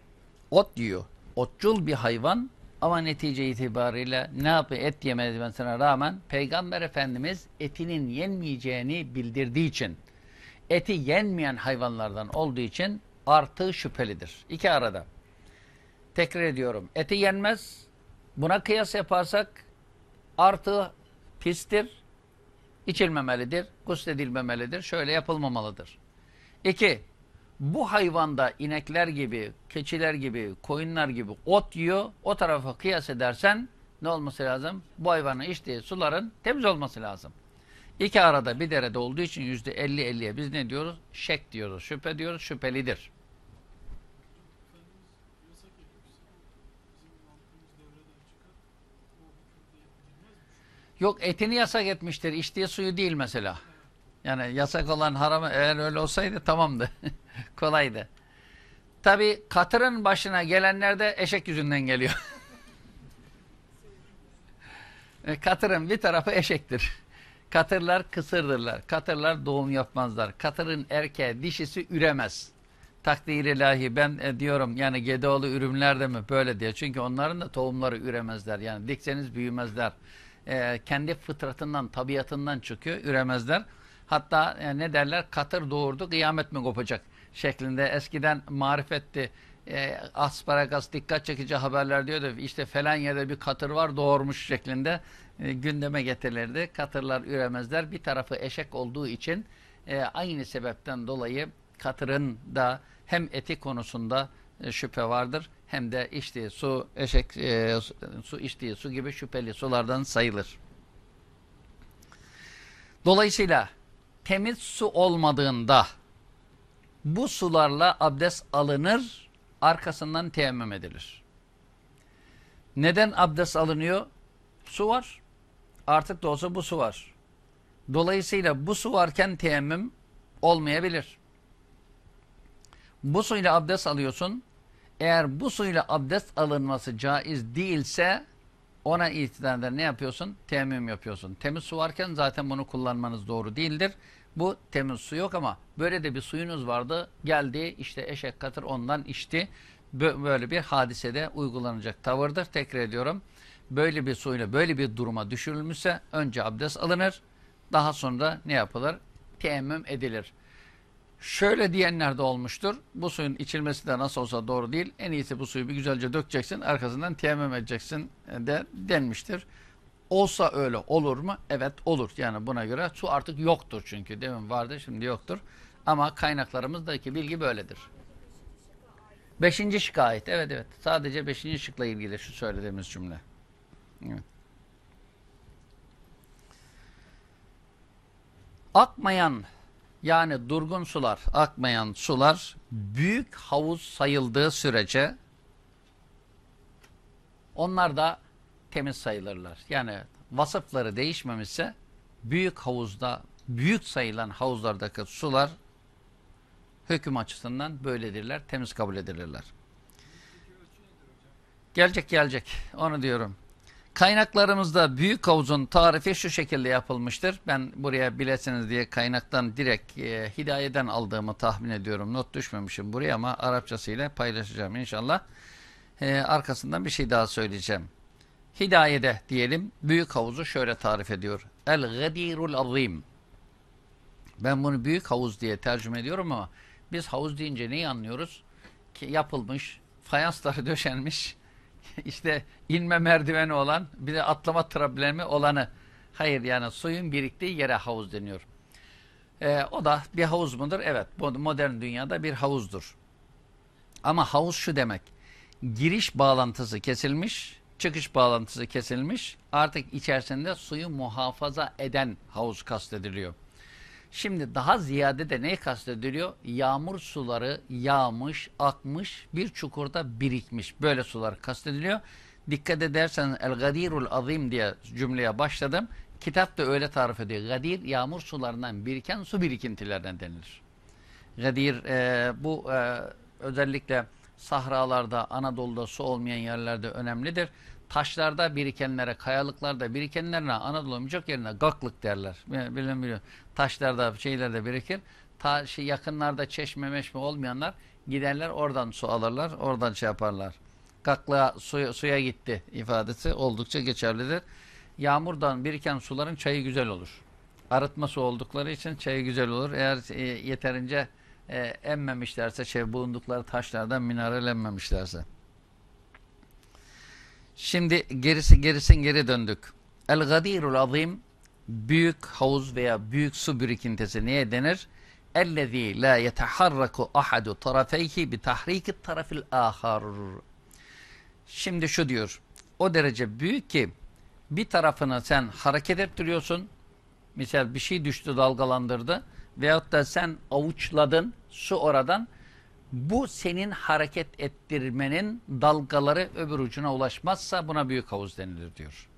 Ot yiyor. Otçul bir hayvan ama netice itibariyle ne yapıyor? Et yemesine rağmen Peygamber Efendimiz etinin yenmeyeceğini bildirdiği için eti yenmeyen hayvanlardan olduğu için artığı şüphelidir. İki arada. Tekrar ediyorum. Eti yenmez. Buna kıyas yaparsak artığı pistir, içilmemelidir, gusledilmemelidir, şöyle yapılmamalıdır. İki, bu hayvanda inekler gibi, keçiler gibi, koyunlar gibi ot yiyor, o tarafa kıyas edersen ne olması lazım? Bu hayvanın içtiği suların temiz olması lazım. İki arada bir derede olduğu için yüzde elli elliye biz ne diyoruz? Şek diyoruz, şüphe diyoruz, şüphelidir. Yok etini yasak etmiştir. İçtiği suyu değil mesela. Yani yasak olan haramı eğer öyle olsaydı tamamdı. Kolaydı. Tabi katırın başına gelenler de eşek yüzünden geliyor. Katırın bir tarafı eşektir. Katırlar kısırdırlar. Katırlar doğum yapmazlar. Katırın erkeği dişisi üremez. Takdir ilahi ben e, diyorum yani Gedeoğlu ürümlerde mi böyle diye. Çünkü onların da tohumları üremezler. Yani dikseniz büyümezler. E, kendi fıtratından, tabiatından çıkıyor. Üremezler. Hatta e, ne derler? Katır doğurdu, kıyamet mi kopacak? Şeklinde eskiden marifetti. E, asparagas dikkat çekici haberler diyordu. İşte falan yerde bir katır var doğurmuş şeklinde e, gündeme getirilirdi. Katırlar üremezler. Bir tarafı eşek olduğu için e, aynı sebepten dolayı katırın da hem eti konusunda e, şüphe vardır hem de içtiği su eşek e, su içtiği su gibi şüpheli sulardan sayılır. Dolayısıyla temiz su olmadığında bu sularla abdest alınır, arkasından teyemmüm edilir. Neden abdest alınıyor? Su var. Artık da olsa bu su var. Dolayısıyla bu su varken teyemmüm olmayabilir. Bu suyla abdest alıyorsun. Eğer bu suyla abdest alınması caiz değilse ona itidaren ne yapıyorsun? Teyemmüm yapıyorsun. Temiz su varken zaten bunu kullanmanız doğru değildir. Bu temiz su yok ama böyle de bir suyunuz vardı. Geldi işte eşek katır ondan içti. Böyle bir hadisede uygulanacak tavırdır. Tekrar ediyorum. Böyle bir suyla böyle bir duruma düşürülmüşse önce abdest alınır. Daha sonra ne yapılır? teyemmüm edilir. Şöyle diyenler de olmuştur. Bu suyun içilmesi de nasıl olsa doğru değil. En iyisi bu suyu bir güzelce dökeceksin. Arkasından teyemmüm edeceksin de denmiştir. Olsa öyle olur mu? Evet olur. Yani buna göre su artık yoktur çünkü. Demin vardı şimdi yoktur. Ama kaynaklarımızdaki bilgi böyledir. Beşinci şıkka ait. Evet evet. Sadece beşinci şıkla ilgili şu söylediğimiz cümle. Evet. Akmayan yani durgun sular, akmayan sular büyük havuz sayıldığı sürece onlar da temiz sayılırlar. Yani vasıfları değişmemişse büyük havuzda, büyük sayılan havuzlardaki sular hüküm açısından böyledirler, temiz kabul edilirler. Gelecek gelecek, onu diyorum. Kaynaklarımızda büyük havuzun tarifi şu şekilde yapılmıştır. Ben buraya bilesiniz diye kaynaktan direkt e, hidayeden aldığımı tahmin ediyorum. Not düşmemişim buraya ama Arapçasıyla paylaşacağım inşallah. E, arkasından bir şey daha söyleyeceğim. Hidayede diyelim büyük havuzu şöyle tarif ediyor. El-gadirul azim. Ben bunu büyük havuz diye tercüme ediyorum ama biz havuz deyince neyi anlıyoruz? Ki yapılmış, fayansları döşenmiş, işte inme merdiveni olan, bir de atlama problemi olanı. Hayır yani suyun biriktiği yere havuz deniyor. Ee, o da bir havuz mudur? Evet, modern dünyada bir havuzdur. Ama havuz şu demek, giriş bağlantısı kesilmiş, çıkış bağlantısı kesilmiş, artık içerisinde suyu muhafaza eden havuz kastediliyor. Şimdi daha ziyade de ne kastediliyor? Yağmur suları yağmış, akmış, bir çukurda birikmiş. Böyle sular kastediliyor. Dikkat ederseniz El-Gadirul Azim diye cümleye başladım. Kitap da öyle tarif ediyor. Gadir, yağmur sularından biriken su birikintilerden denilir. Gadir, e, bu e, özellikle sahralarda, Anadolu'da su olmayan yerlerde önemlidir taşlarda birikenlere, kayalıklarda birikenlerine Anadolu birçok yerine gaklık derler. Bilen biliyor. Taşlarda, şeylerde birikir. Ta, şey, yakınlarda çeşme meşme olmayanlar giderler oradan su alırlar, oradan şey yaparlar. Gaklığa suya, suya gitti ifadesi oldukça geçerlidir. Yağmurdan biriken suların çayı güzel olur. Arıtma su oldukları için çayı güzel olur. Eğer e, yeterince e, emmemişlerse, şey bulundukları taşlardan mineralenmemişlerse. Şimdi gerisi gerisin geri döndük. El-Gadirul Azim büyük havuz veya büyük su birikintisi neye denir? اَلَّذ۪ي لَا يَتَحَرَّكُ أَحَدُ طَرَفَيْهِ بِتَحْرِيكِ الطَّرَفِ الْآخَرِ Şimdi şu diyor, o derece büyük ki bir tarafını sen hareket ettiriyorsun, misal bir şey düştü dalgalandırdı veyahut da sen avuçladın su oradan, bu senin hareket ettirmenin dalgaları öbür ucuna ulaşmazsa buna büyük havuz denilir diyor.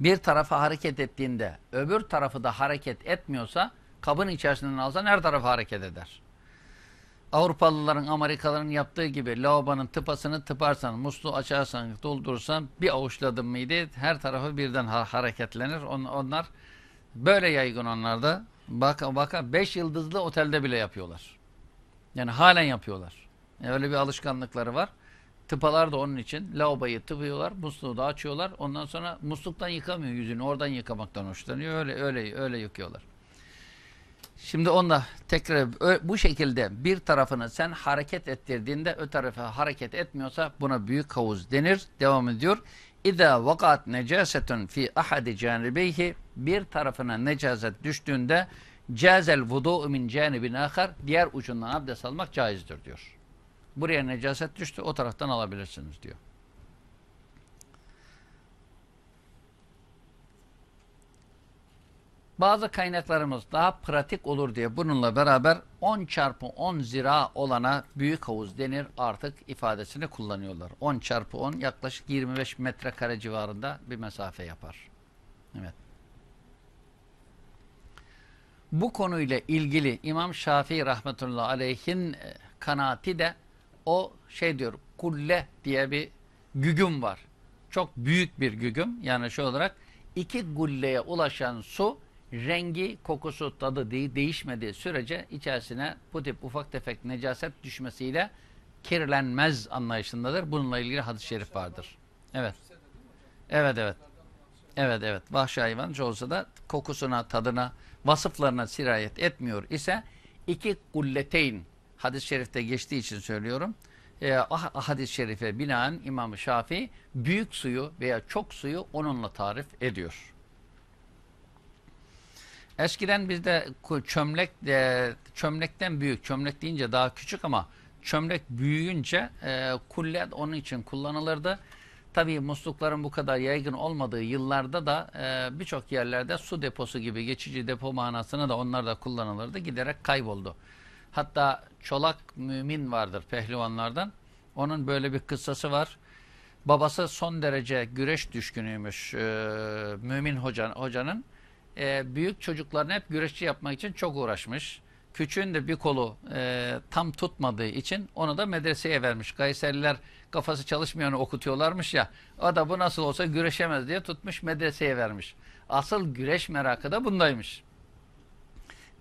Bir tarafa hareket ettiğinde öbür tarafı da hareket etmiyorsa kabın içerisinden alsan her tarafı hareket eder. Avrupalıların, Amerikalıların yaptığı gibi lavabonun tıpasını tıparsan, musluğu açarsan, doldurursan bir avuçladın mıydı her tarafı birden hareketlenir. onlar böyle yaygın onlarda. Bak, bak, beş yıldızlı otelde bile yapıyorlar. Yani halen yapıyorlar. Yani öyle bir alışkanlıkları var. Tıpalar da onun için. Lavaboyu tıpıyorlar, musluğu da açıyorlar. Ondan sonra musluktan yıkamıyor yüzünü. Oradan yıkamaktan hoşlanıyor. Öyle öyle öyle yıkıyorlar. Şimdi onda tekrar bu şekilde bir tarafını sen hareket ettirdiğinde ö tarafı hareket etmiyorsa buna büyük havuz denir. Devam ediyor. İza vakat necasetun fi ahadi canibeyhi bir tarafına necaset düştüğünde Cazel vudu'u min canibin ahar diğer ucundan abdest almak caizdir diyor. Buraya necaset düştü o taraftan alabilirsiniz diyor. Bazı kaynaklarımız daha pratik olur diye bununla beraber 10 çarpı 10 zira olana büyük havuz denir artık ifadesini kullanıyorlar. 10 çarpı 10 yaklaşık 25 metrekare civarında bir mesafe yapar. Evet bu konuyla ilgili İmam Şafii rahmetullahi aleyhin e, kanaati de o şey diyor kulle diye bir gügüm var. Çok büyük bir gügüm. Yani şu olarak iki gulleye ulaşan su rengi, kokusu, tadı değil, değişmediği sürece içerisine bu tip ufak tefek necaset düşmesiyle kirlenmez anlayışındadır. Bununla ilgili hadis-i şerif vardır. Evet. Evet evet. Evet evet vahşi hayvan olsa da kokusuna, tadına, vasıflarına sirayet etmiyor ise iki kulleteyn hadis-i şerifte geçtiği için söylüyorum. E, hadis-i şerife binaen İmam-ı Şafii büyük suyu veya çok suyu onunla tarif ediyor. Eskiden bizde çömlek e, çömlekten büyük, çömlek deyince daha küçük ama çömlek büyüyünce e, kulle onun için kullanılırdı. Tabii muslukların bu kadar yaygın olmadığı yıllarda da e, birçok yerlerde su deposu gibi geçici depo manasına da onlar da kullanılırdı. Giderek kayboldu. Hatta Çolak Mümin vardır pehlivanlardan. Onun böyle bir kıssası var. Babası son derece güreş düşkünüymüş e, Mümin hoca, hocanın. E, büyük çocuklarını hep güreşçi yapmak için çok uğraşmış. Küçüğün de bir kolu e, tam tutmadığı için onu da medreseye vermiş. Kayseriler kafası çalışmayanı okutuyorlarmış ya. O da bu nasıl olsa güreşemez diye tutmuş medreseye vermiş. Asıl güreş merakı da bundaymış.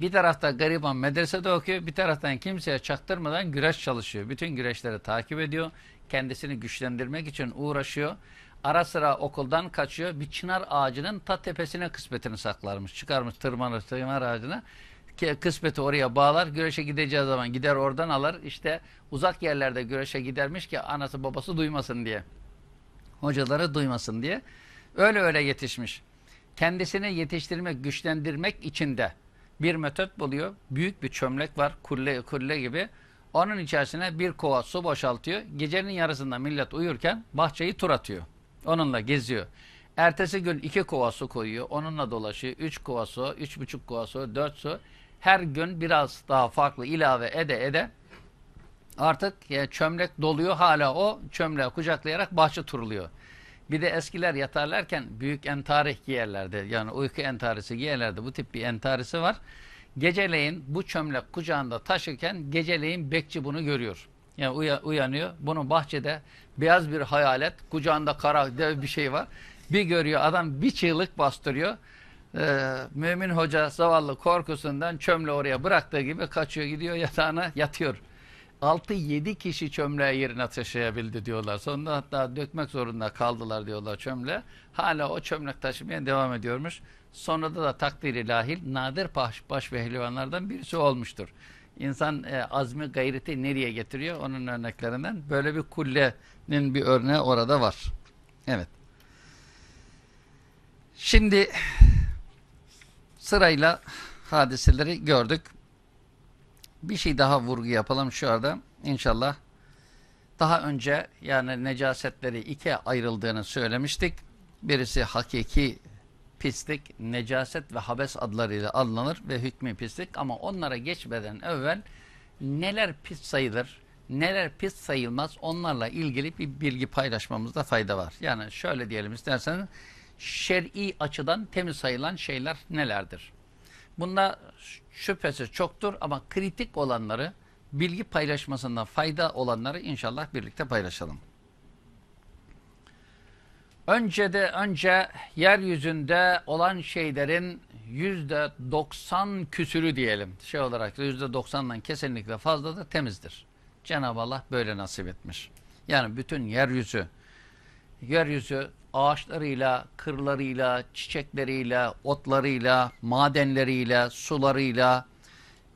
Bir tarafta gariban medresede okuyor, bir taraftan kimseye çaktırmadan güreş çalışıyor. Bütün güreşleri takip ediyor. Kendisini güçlendirmek için uğraşıyor. Ara sıra okuldan kaçıyor. Bir çınar ağacının ta tepesine kısmetini saklarmış. Çıkarmış tırmanır çınar ağacına. Kısmeti oraya bağlar. Güreşe gideceği zaman gider oradan alır. İşte uzak yerlerde güreşe gidermiş ki anası babası duymasın diye. Hocaları duymasın diye. Öyle öyle yetişmiş. Kendisini yetiştirmek, güçlendirmek için de bir metot buluyor. Büyük bir çömlek var. Kulle, kulle gibi. Onun içerisine bir kova su boşaltıyor. Gecenin yarısında millet uyurken bahçeyi tur atıyor. Onunla geziyor. Ertesi gün iki kova su koyuyor. Onunla dolaşıyor. Üç kova su, üç buçuk kova su, dört su. Her gün biraz daha farklı ilave ede ede artık ya, çömlek doluyor. Hala o çömleği kucaklayarak bahçe turuluyor. Bir de eskiler yatarlarken büyük entari giyerlerdi. Yani uyku entarisi giyerlerdi. Bu tip bir entarisi var. Geceleyin bu çömlek kucağında taşırken geceleyin bekçi bunu görüyor. Yani uya- uyanıyor. Bunun bahçede beyaz bir hayalet, kucağında kara dev bir şey var. Bir görüyor adam bir çığlık bastırıyor. Ee, mümin hoca zavallı korkusundan çömle oraya bıraktığı gibi kaçıyor gidiyor yatağına yatıyor. 6-7 kişi çömleği yerine taşıyabildi diyorlar. Sonunda hatta dökmek zorunda kaldılar diyorlar çömle. Hala o çömlek taşımaya devam ediyormuş. Sonra da, da takdir ilahil nadir baş, baş pehlivanlardan birisi olmuştur. İnsan e, azmi gayreti nereye getiriyor? Onun örneklerinden. Böyle bir kullenin bir örneği orada var. Evet. Şimdi sırayla hadiseleri gördük. Bir şey daha vurgu yapalım şu anda. İnşallah daha önce yani necasetleri ikiye ayrıldığını söylemiştik. Birisi hakiki pislik, necaset ve habes adlarıyla adlanır ve hükmü pislik ama onlara geçmeden evvel neler pis sayılır, neler pis sayılmaz onlarla ilgili bir bilgi paylaşmamızda fayda var. Yani şöyle diyelim isterseniz şer'i açıdan temiz sayılan şeyler nelerdir? Bunda şüphesiz çoktur ama kritik olanları, bilgi paylaşmasında fayda olanları inşallah birlikte paylaşalım. Önce de önce yeryüzünde olan şeylerin yüzde doksan küsürü diyelim. Şey olarak yüzde doksandan kesinlikle fazla da temizdir. Cenab-ı Allah böyle nasip etmiş. Yani bütün yeryüzü, yeryüzü ağaçlarıyla, kırlarıyla, çiçekleriyle, otlarıyla, madenleriyle, sularıyla,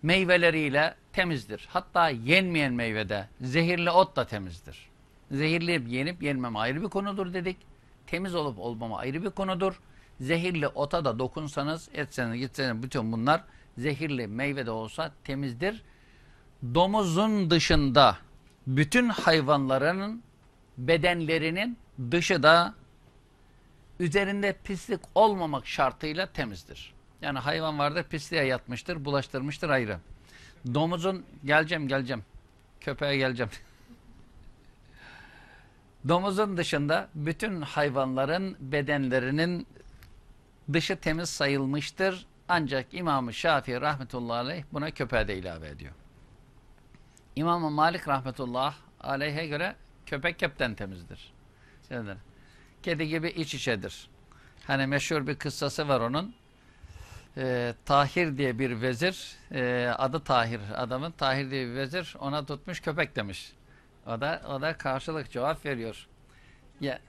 meyveleriyle temizdir. Hatta yenmeyen meyvede, zehirli ot da temizdir. Zehirli yenip yenmem ayrı bir konudur dedik. Temiz olup olmama ayrı bir konudur. Zehirli ota da dokunsanız, etseniz, gitseniz bütün bunlar zehirli meyve de olsa temizdir. Domuzun dışında bütün hayvanların bedenlerinin dışı da üzerinde pislik olmamak şartıyla temizdir. Yani hayvan vardır pisliğe yatmıştır, bulaştırmıştır ayrı. Domuzun, geleceğim geleceğim, köpeğe geleceğim. Domuzun dışında bütün hayvanların bedenlerinin dışı temiz sayılmıştır. Ancak İmam-ı Şafii rahmetullahi aleyh buna köpeğe de ilave ediyor. İmam-ı Malik rahmetullah aleyhe göre köpek kepten temizdir. Kedi gibi iç içedir. Hani meşhur bir kıssası var onun. Ee, Tahir diye bir vezir, e, adı Tahir adamın, Tahir diye bir vezir ona tutmuş köpek demiş. O da, o da karşılık cevap veriyor. Ya,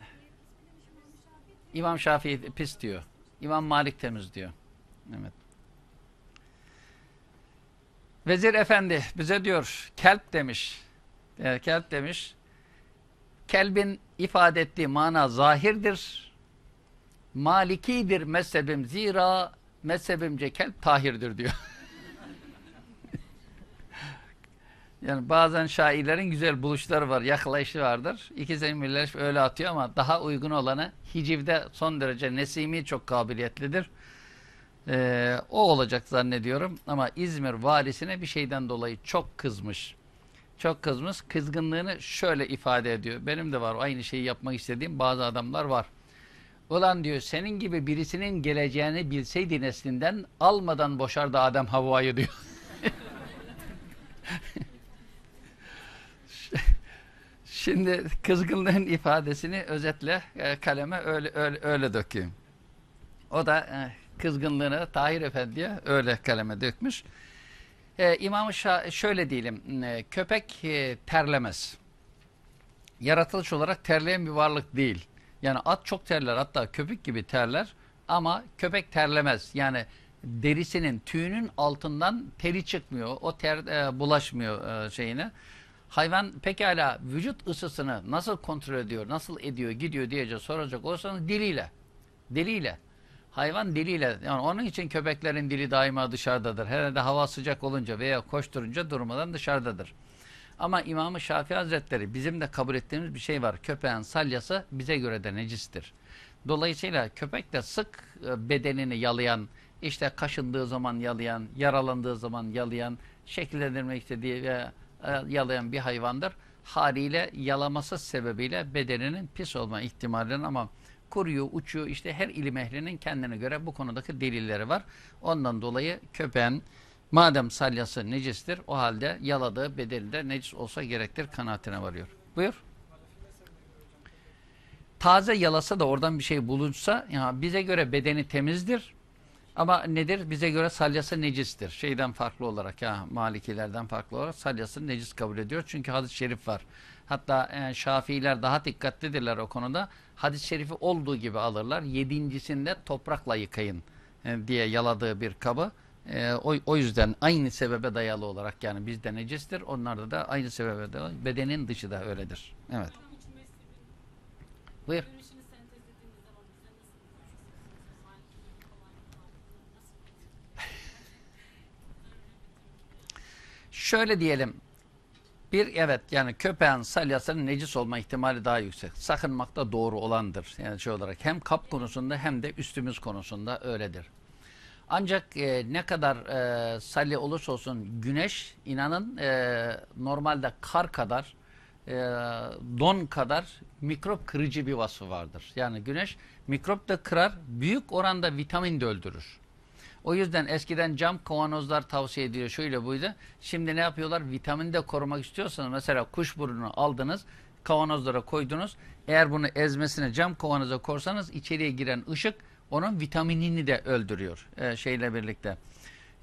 İmam Şafii pis diyor. İmam Malik temiz diyor. Evet. Vezir Efendi bize diyor kelp demiş. E, kelp demiş. Kelbin ifade ettiği mana zahirdir. Malikidir mezhebim zira mezhebimce kelp tahirdir diyor. yani bazen şairlerin güzel buluşları var, yakalayışı vardır. İki zemirler öyle atıyor ama daha uygun olanı hicivde son derece nesimi çok kabiliyetlidir. Ee, o olacak zannediyorum ama İzmir valisine bir şeyden dolayı çok kızmış. Çok kızmış. Kızgınlığını şöyle ifade ediyor. Benim de var aynı şeyi yapmak istediğim bazı adamlar var. Ulan diyor senin gibi birisinin geleceğini bilseydi neslinden almadan boşardı Adem Havva'yı diyor. Şimdi kızgınlığın ifadesini özetle e, kaleme öyle öyle, öyle dökeyim. O da e, kızgınlığını Tahir Efendi'ye öyle kaleme dökmüş. E, İmam şöyle diyelim, e, köpek terlemez. Yaratılış olarak terleyen bir varlık değil. Yani at çok terler, hatta köpek gibi terler ama köpek terlemez. Yani derisinin, tüyünün altından teri çıkmıyor. O ter bulaşmıyor e, şeyine. Hayvan pekala vücut ısısını nasıl kontrol ediyor, nasıl ediyor, gidiyor diye soracak olursanız diliyle. Diliyle. Hayvan diliyle. Yani onun için köpeklerin dili daima dışarıdadır. Herhalde hava sıcak olunca veya koşturunca durmadan dışarıdadır. Ama İmam-ı Şafii Hazretleri bizim de kabul ettiğimiz bir şey var. Köpeğin salyası bize göre de necistir. Dolayısıyla köpek de sık e, bedenini yalayan, işte kaşındığı zaman yalayan, yaralandığı zaman yalayan, şekillendirmek istediği ve yalayan bir hayvandır. Haliyle yalaması sebebiyle bedeninin pis olma ihtimalinin ama kuruyor, uçuyor. İşte her ilim ehlinin kendine göre bu konudaki delilleri var. Ondan dolayı köpeğin madem salyası necistir o halde yaladığı bedeli de necis olsa gerektir kanaatine varıyor. Buyur. Taze yalasa da oradan bir şey bulunsa ya bize göre bedeni temizdir. Ama nedir? Bize göre salyası necistir. Şeyden farklı olarak ya Malikilerden farklı olarak salyası necis kabul ediyor. Çünkü hadis-i şerif var. Hatta e, Şafiiler daha dikkatlidirler o konuda. Hadis-i şerifi olduğu gibi alırlar. Yedincisinde toprakla yıkayın e, diye yaladığı bir kabı. E, o, o yüzden aynı sebebe dayalı olarak yani bizde necistir. Onlarda da aynı sebebe dayalı. Bedenin dışı da öyledir. Evet. Buyur. Şöyle diyelim. Bir evet yani köpeğin salyasının necis olma ihtimali daha yüksek. Sakınmak da doğru olandır. Yani şey olarak hem kap konusunda hem de üstümüz konusunda öyledir. Ancak e, ne kadar e, salya olursa olsun güneş inanın e, normalde kar kadar e, don kadar mikrop kırıcı bir vasfı vardır. Yani güneş mikrop da kırar, büyük oranda vitamin de öldürür. O yüzden eskiden cam kavanozlar tavsiye ediyor şöyle buydu. Şimdi ne yapıyorlar? Vitamin de korumak istiyorsanız mesela kuş burnunu aldınız, kavanozlara koydunuz. Eğer bunu ezmesine cam kavanoza korsanız içeriye giren ışık onun vitaminini de öldürüyor e, şeyle birlikte.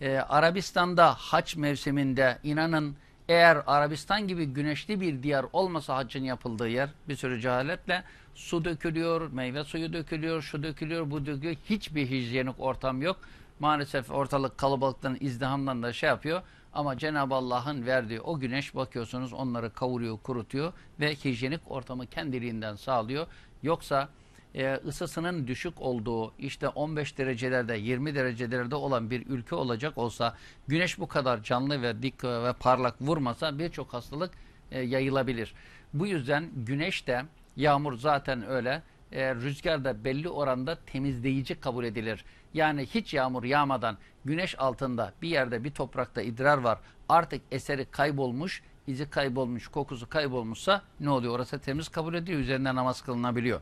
E, Arabistan'da haç mevsiminde inanın eğer Arabistan gibi güneşli bir diyar olmasa haccın yapıldığı yer bir sürü cehaletle su dökülüyor, meyve suyu dökülüyor, şu dökülüyor, bu dökülüyor. Hiçbir hijyenik ortam yok. Maalesef ortalık kalabalıktan, izdihamdan da şey yapıyor. Ama Cenab-ı Allah'ın verdiği o güneş bakıyorsunuz onları kavuruyor, kurutuyor ve hijyenik ortamı kendiliğinden sağlıyor. Yoksa e, ısısının düşük olduğu işte 15 derecelerde 20 derecelerde olan bir ülke olacak olsa güneş bu kadar canlı ve dik ve parlak vurmasa birçok hastalık e, yayılabilir. Bu yüzden güneş de yağmur zaten öyle e, rüzgar belli oranda temizleyici kabul edilir. Yani hiç yağmur yağmadan güneş altında bir yerde bir toprakta idrar var. Artık eseri kaybolmuş, izi kaybolmuş, kokusu kaybolmuşsa ne oluyor? Orası temiz kabul ediyor. Üzerinde namaz kılınabiliyor.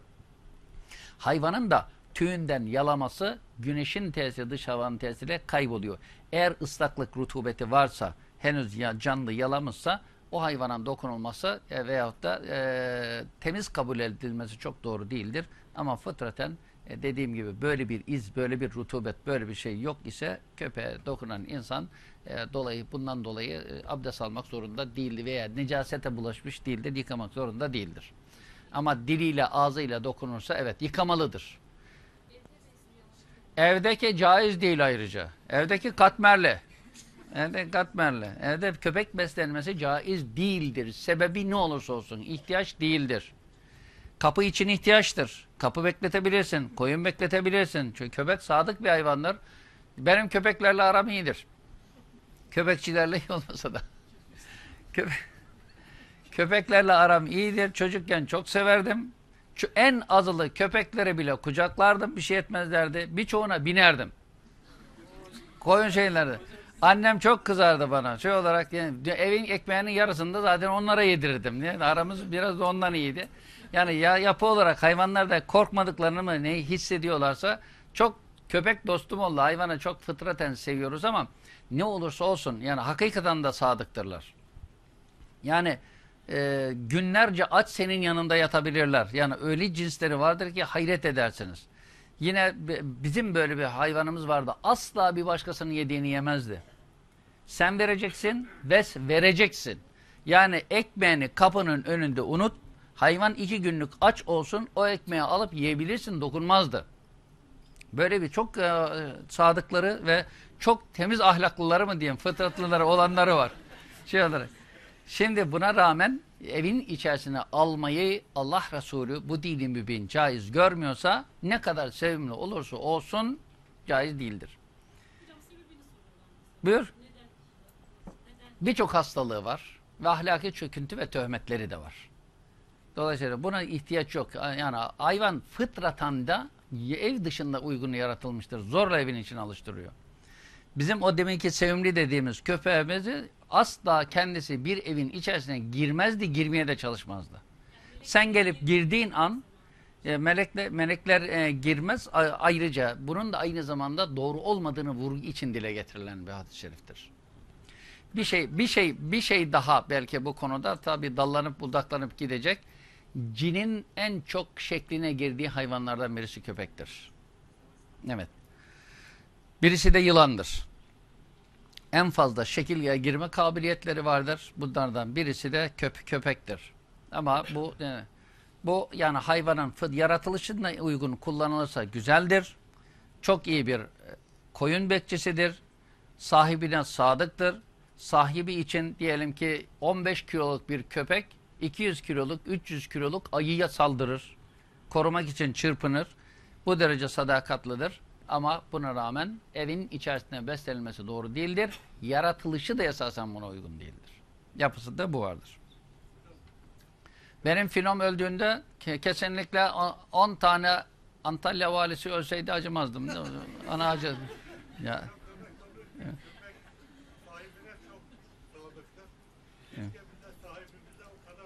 Hayvanın da tüyünden yalaması güneşin tesiri dış havanın tesiriyle kayboluyor. Eğer ıslaklık rutubeti varsa henüz ya canlı yalamışsa o hayvanın dokunulması e, veyahut da e, temiz kabul edilmesi çok doğru değildir. Ama fıtraten e, dediğim gibi böyle bir iz, böyle bir rutubet, böyle bir şey yok ise köpeğe dokunan insan e, dolayı bundan dolayı e, abdest almak zorunda değildi veya necasete bulaşmış değildir, yıkamak zorunda değildir. Ama diliyle, ağzıyla dokunursa evet yıkamalıdır. Evdeki caiz değil ayrıca. Evdeki katmerli. Evde katmerli. Evde köpek beslenmesi caiz değildir. Sebebi ne olursa olsun. ihtiyaç değildir. Kapı için ihtiyaçtır. Kapı bekletebilirsin. Koyun bekletebilirsin. Çünkü köpek sadık bir hayvandır. Benim köpeklerle aram iyidir. Köpekçilerle iyi olmasa da. Köpe Köpeklerle aram iyidir. Çocukken çok severdim. Şu en azılı köpekleri bile kucaklardım. Bir şey etmezlerdi. Birçoğuna binerdim. Koyun şeylerde. Annem çok kızardı bana. Şey olarak yani evin ekmeğinin yarısını da zaten onlara yedirirdim. Yani aramız biraz da ondan iyiydi. Yani ya yapı olarak hayvanlar da korkmadıklarını mı ne hissediyorlarsa çok köpek dostum oldu. Hayvanı çok fıtraten seviyoruz ama ne olursa olsun yani hakikaten de sadıktırlar. Yani e, günlerce aç senin yanında yatabilirler. Yani öyle cinsleri vardır ki hayret edersiniz. Yine bizim böyle bir hayvanımız vardı. Asla bir başkasının yediğini yemezdi. Sen vereceksin ve vereceksin. Yani ekmeğini kapının önünde unut. Hayvan iki günlük aç olsun o ekmeği alıp yiyebilirsin dokunmazdı. Böyle bir çok e, sadıkları ve çok temiz ahlaklıları mı diyeyim fıtratlıları olanları var. Şey olarak. Şimdi buna rağmen evin içerisine almayı Allah Resulü bu dini mübin caiz görmüyorsa ne kadar sevimli olursa olsun caiz değildir. Buyur. Birçok hastalığı var ve ahlaki çöküntü ve töhmetleri de var. Dolayısıyla buna ihtiyaç yok. Yani hayvan fıtratan da ev dışında uygun yaratılmıştır. Zorla evin için alıştırıyor. Bizim o deminki sevimli dediğimiz köpeğimizi asla kendisi bir evin içerisine girmezdi, girmeye de çalışmazdı. Sen gelip girdiğin an e, melekler, melekler e, girmez. Ayrıca bunun da aynı zamanda doğru olmadığını vurgu için dile getirilen bir hadis-i şeriftir. Bir şey, bir şey, bir şey daha belki bu konuda tabi dallanıp budaklanıp gidecek. Cinin en çok şekline girdiği hayvanlardan birisi köpektir. Evet. Birisi de yılandır. En fazla şekilye girme kabiliyetleri vardır. Bunlardan birisi de köp köpektir. Ama bu e, bu yani hayvanın yaratılışına uygun kullanılırsa güzeldir. Çok iyi bir e, koyun bekçisidir. Sahibine sadıktır. Sahibi için diyelim ki 15 kiloluk bir köpek 200 kiloluk, 300 kiloluk ayıya saldırır. Korumak için çırpınır. Bu derece sadakatlidir. Ama buna rağmen evin içerisinde beslenilmesi doğru değildir. Yaratılışı da esasen buna uygun değildir. Yapısı da bu vardır. Benim finom öldüğünde kesinlikle 10 tane Antalya valisi ölseydi acımazdım. Ana acı. Ya.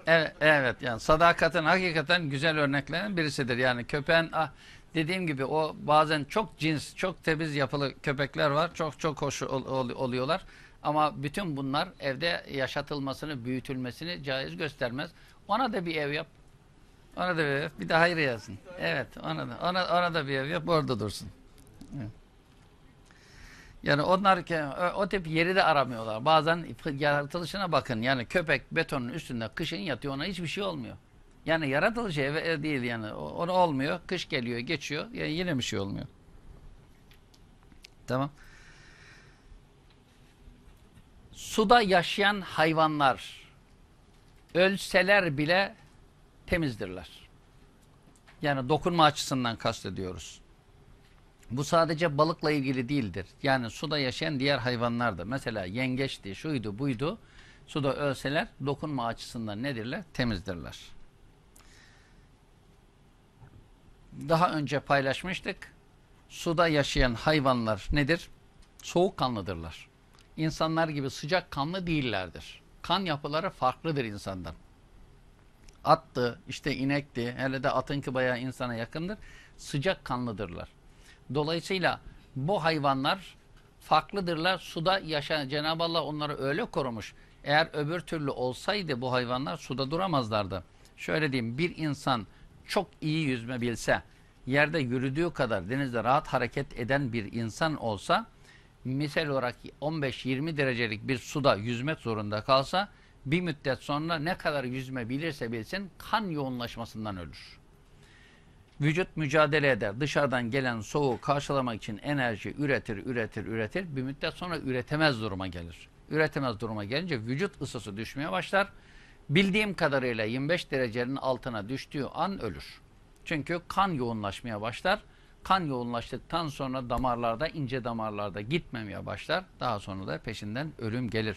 Evet, evet yani sadakatin hakikaten güzel örneklerinden birisidir. Yani köpeğin ah, dediğim gibi o bazen çok cins, çok temiz yapılı köpekler var. Çok çok hoş ol, ol, oluyorlar. Ama bütün bunlar evde yaşatılmasını, büyütülmesini caiz göstermez. Ona da bir ev yap. Ona da bir ev yap. Bir de hayır yazsın. Evet, ona da, ona, ona da bir ev yap, orada dursun. Yani onlar o tip yeri de aramıyorlar. Bazen yaratılışına bakın. Yani köpek betonun üstünde kışın yatıyor ona hiçbir şey olmuyor. Yani yaratılışı ev değil yani. Onu olmuyor. Kış geliyor, geçiyor. Yani yine bir şey olmuyor. Tamam. Suda yaşayan hayvanlar ölseler bile temizdirler. Yani dokunma açısından kastediyoruz. Bu sadece balıkla ilgili değildir. Yani suda yaşayan diğer hayvanlar da. Mesela yengeçti, şuydu, buydu. Suda ölseler dokunma açısından nedirler? Temizdirler. Daha önce paylaşmıştık. Suda yaşayan hayvanlar nedir? Soğukkanlıdırlar. İnsanlar gibi sıcak kanlı değillerdir. Kan yapıları farklıdır insandan. Attı, işte inekti, hele de atınki bayağı insana yakındır. Sıcak kanlıdırlar. Dolayısıyla bu hayvanlar farklıdırlar. Suda yaşayan Cenab-ı Allah onları öyle korumuş. Eğer öbür türlü olsaydı bu hayvanlar suda duramazlardı. Şöyle diyeyim bir insan çok iyi yüzme bilse, yerde yürüdüğü kadar denizde rahat hareket eden bir insan olsa, misal olarak 15-20 derecelik bir suda yüzmek zorunda kalsa, bir müddet sonra ne kadar yüzme bilirse bilsin kan yoğunlaşmasından ölür. Vücut mücadele eder. Dışarıdan gelen soğuğu karşılamak için enerji üretir, üretir, üretir. Bir müddet sonra üretemez duruma gelir. Üretemez duruma gelince vücut ısısı düşmeye başlar. Bildiğim kadarıyla 25 derecenin altına düştüğü an ölür. Çünkü kan yoğunlaşmaya başlar. Kan yoğunlaştıktan sonra damarlarda, ince damarlarda gitmemeye başlar. Daha sonra da peşinden ölüm gelir.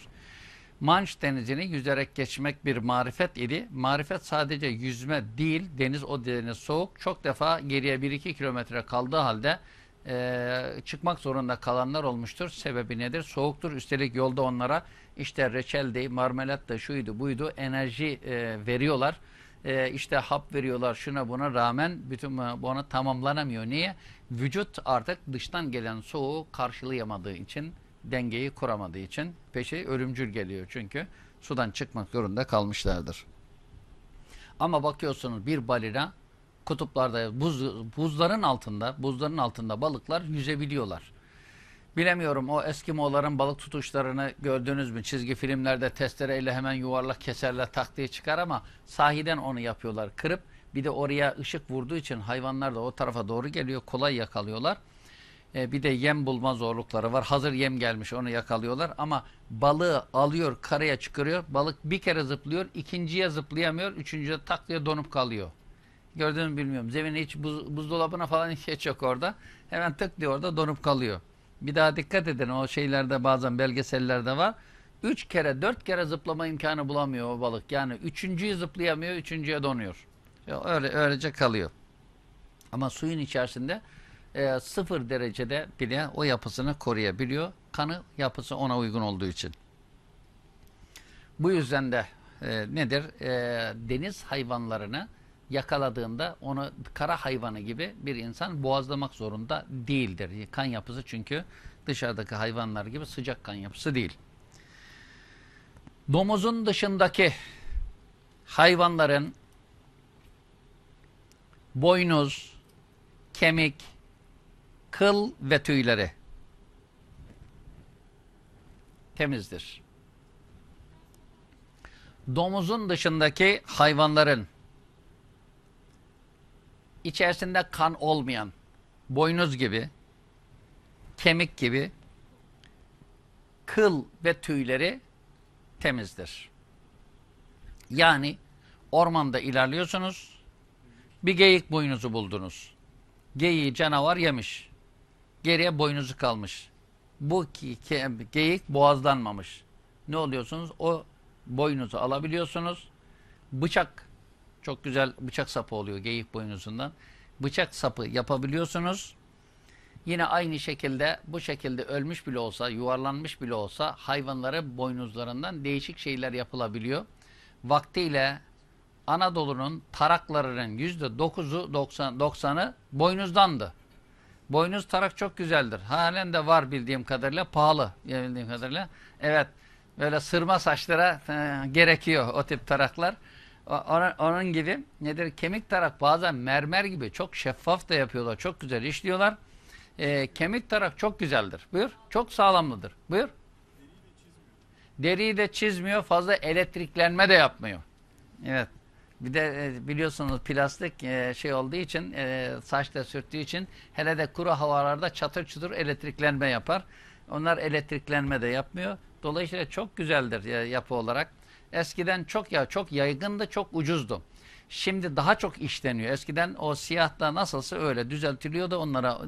Manş denizini yüzerek geçmek bir marifet idi. Marifet sadece yüzme değil, deniz o deniz soğuk. Çok defa geriye 1-2 kilometre kaldığı halde e, çıkmak zorunda kalanlar olmuştur. Sebebi nedir? Soğuktur. Üstelik yolda onlara işte reçeldi, marmelat da şuydu buydu enerji e, veriyorlar. E, işte hap veriyorlar şuna buna rağmen bütün bunu tamamlanamıyor. Niye? Vücut artık dıştan gelen soğuğu karşılayamadığı için dengeyi kuramadığı için peşi ölümcül geliyor. Çünkü sudan çıkmak zorunda kalmışlardır. Ama bakıyorsunuz bir balina kutuplarda buz, buzların altında buzların altında balıklar yüzebiliyorlar. Bilemiyorum o Eskimoların balık tutuşlarını gördünüz mü? Çizgi filmlerde testereyle hemen yuvarlak keserler taktiği çıkar ama sahiden onu yapıyorlar. Kırıp bir de oraya ışık vurduğu için hayvanlar da o tarafa doğru geliyor. Kolay yakalıyorlar. E, bir de yem bulma zorlukları var. Hazır yem gelmiş onu yakalıyorlar ama balığı alıyor karaya çıkarıyor. Balık bir kere zıplıyor. ikinciye zıplayamıyor. Üçüncüye tak diye donup kalıyor. Gördüğünü bilmiyorum. Zemine hiç buz, buzdolabına falan hiç yok orada. Hemen tık diye orada donup kalıyor. Bir daha dikkat edin o şeylerde bazen belgesellerde var. Üç kere dört kere zıplama imkanı bulamıyor o balık. Yani üçüncüyü zıplayamıyor, üçüncüye donuyor. Öyle öylece kalıyor. Ama suyun içerisinde e, sıfır derecede bile o yapısını koruyabiliyor. Kanı yapısı ona uygun olduğu için. Bu yüzden de e, nedir? E, deniz hayvanlarını yakaladığında onu kara hayvanı gibi bir insan boğazlamak zorunda değildir. Kan yapısı çünkü dışarıdaki hayvanlar gibi sıcak kan yapısı değil. Domuzun dışındaki hayvanların boynuz, kemik, kıl ve tüyleri temizdir. Domuzun dışındaki hayvanların içerisinde kan olmayan boynuz gibi, kemik gibi kıl ve tüyleri temizdir. Yani ormanda ilerliyorsunuz, bir geyik boynuzu buldunuz. Geyiği canavar yemiş. Geriye boynuzu kalmış. Bu geyik boğazlanmamış. Ne oluyorsunuz? O boynuzu alabiliyorsunuz. Bıçak çok güzel bıçak sapı oluyor geyik boynuzundan. Bıçak sapı yapabiliyorsunuz. Yine aynı şekilde bu şekilde ölmüş bile olsa, yuvarlanmış bile olsa hayvanları boynuzlarından değişik şeyler yapılabiliyor. Vaktiyle Anadolu'nun taraklarının yüzde dokuzu, doksanı boynuzdandı. Boynuz tarak çok güzeldir. Halen de var bildiğim kadarıyla pahalı. Bildiğim kadarıyla. Evet. Böyle sırma saçlara e, gerekiyor o tip taraklar. Onun, gibi nedir? Kemik tarak bazen mermer gibi çok şeffaf da yapıyorlar. Çok güzel işliyorlar. E, kemik tarak çok güzeldir. Buyur. Çok sağlamlıdır. Buyur. Deriyi de çizmiyor. Fazla elektriklenme de yapmıyor. Evet. Bir de e, biliyorsunuz plastik e, şey olduğu için e, saçla sürttüğü için hele de kuru havalarda çatır çutur elektriklenme yapar. Onlar elektriklenme de yapmıyor. Dolayısıyla çok güzeldir yapı olarak. Eskiden çok ya çok yaygındı, çok ucuzdu. Şimdi daha çok işleniyor. Eskiden o siyahta nasılsa öyle düzeltiliyordu. Onlara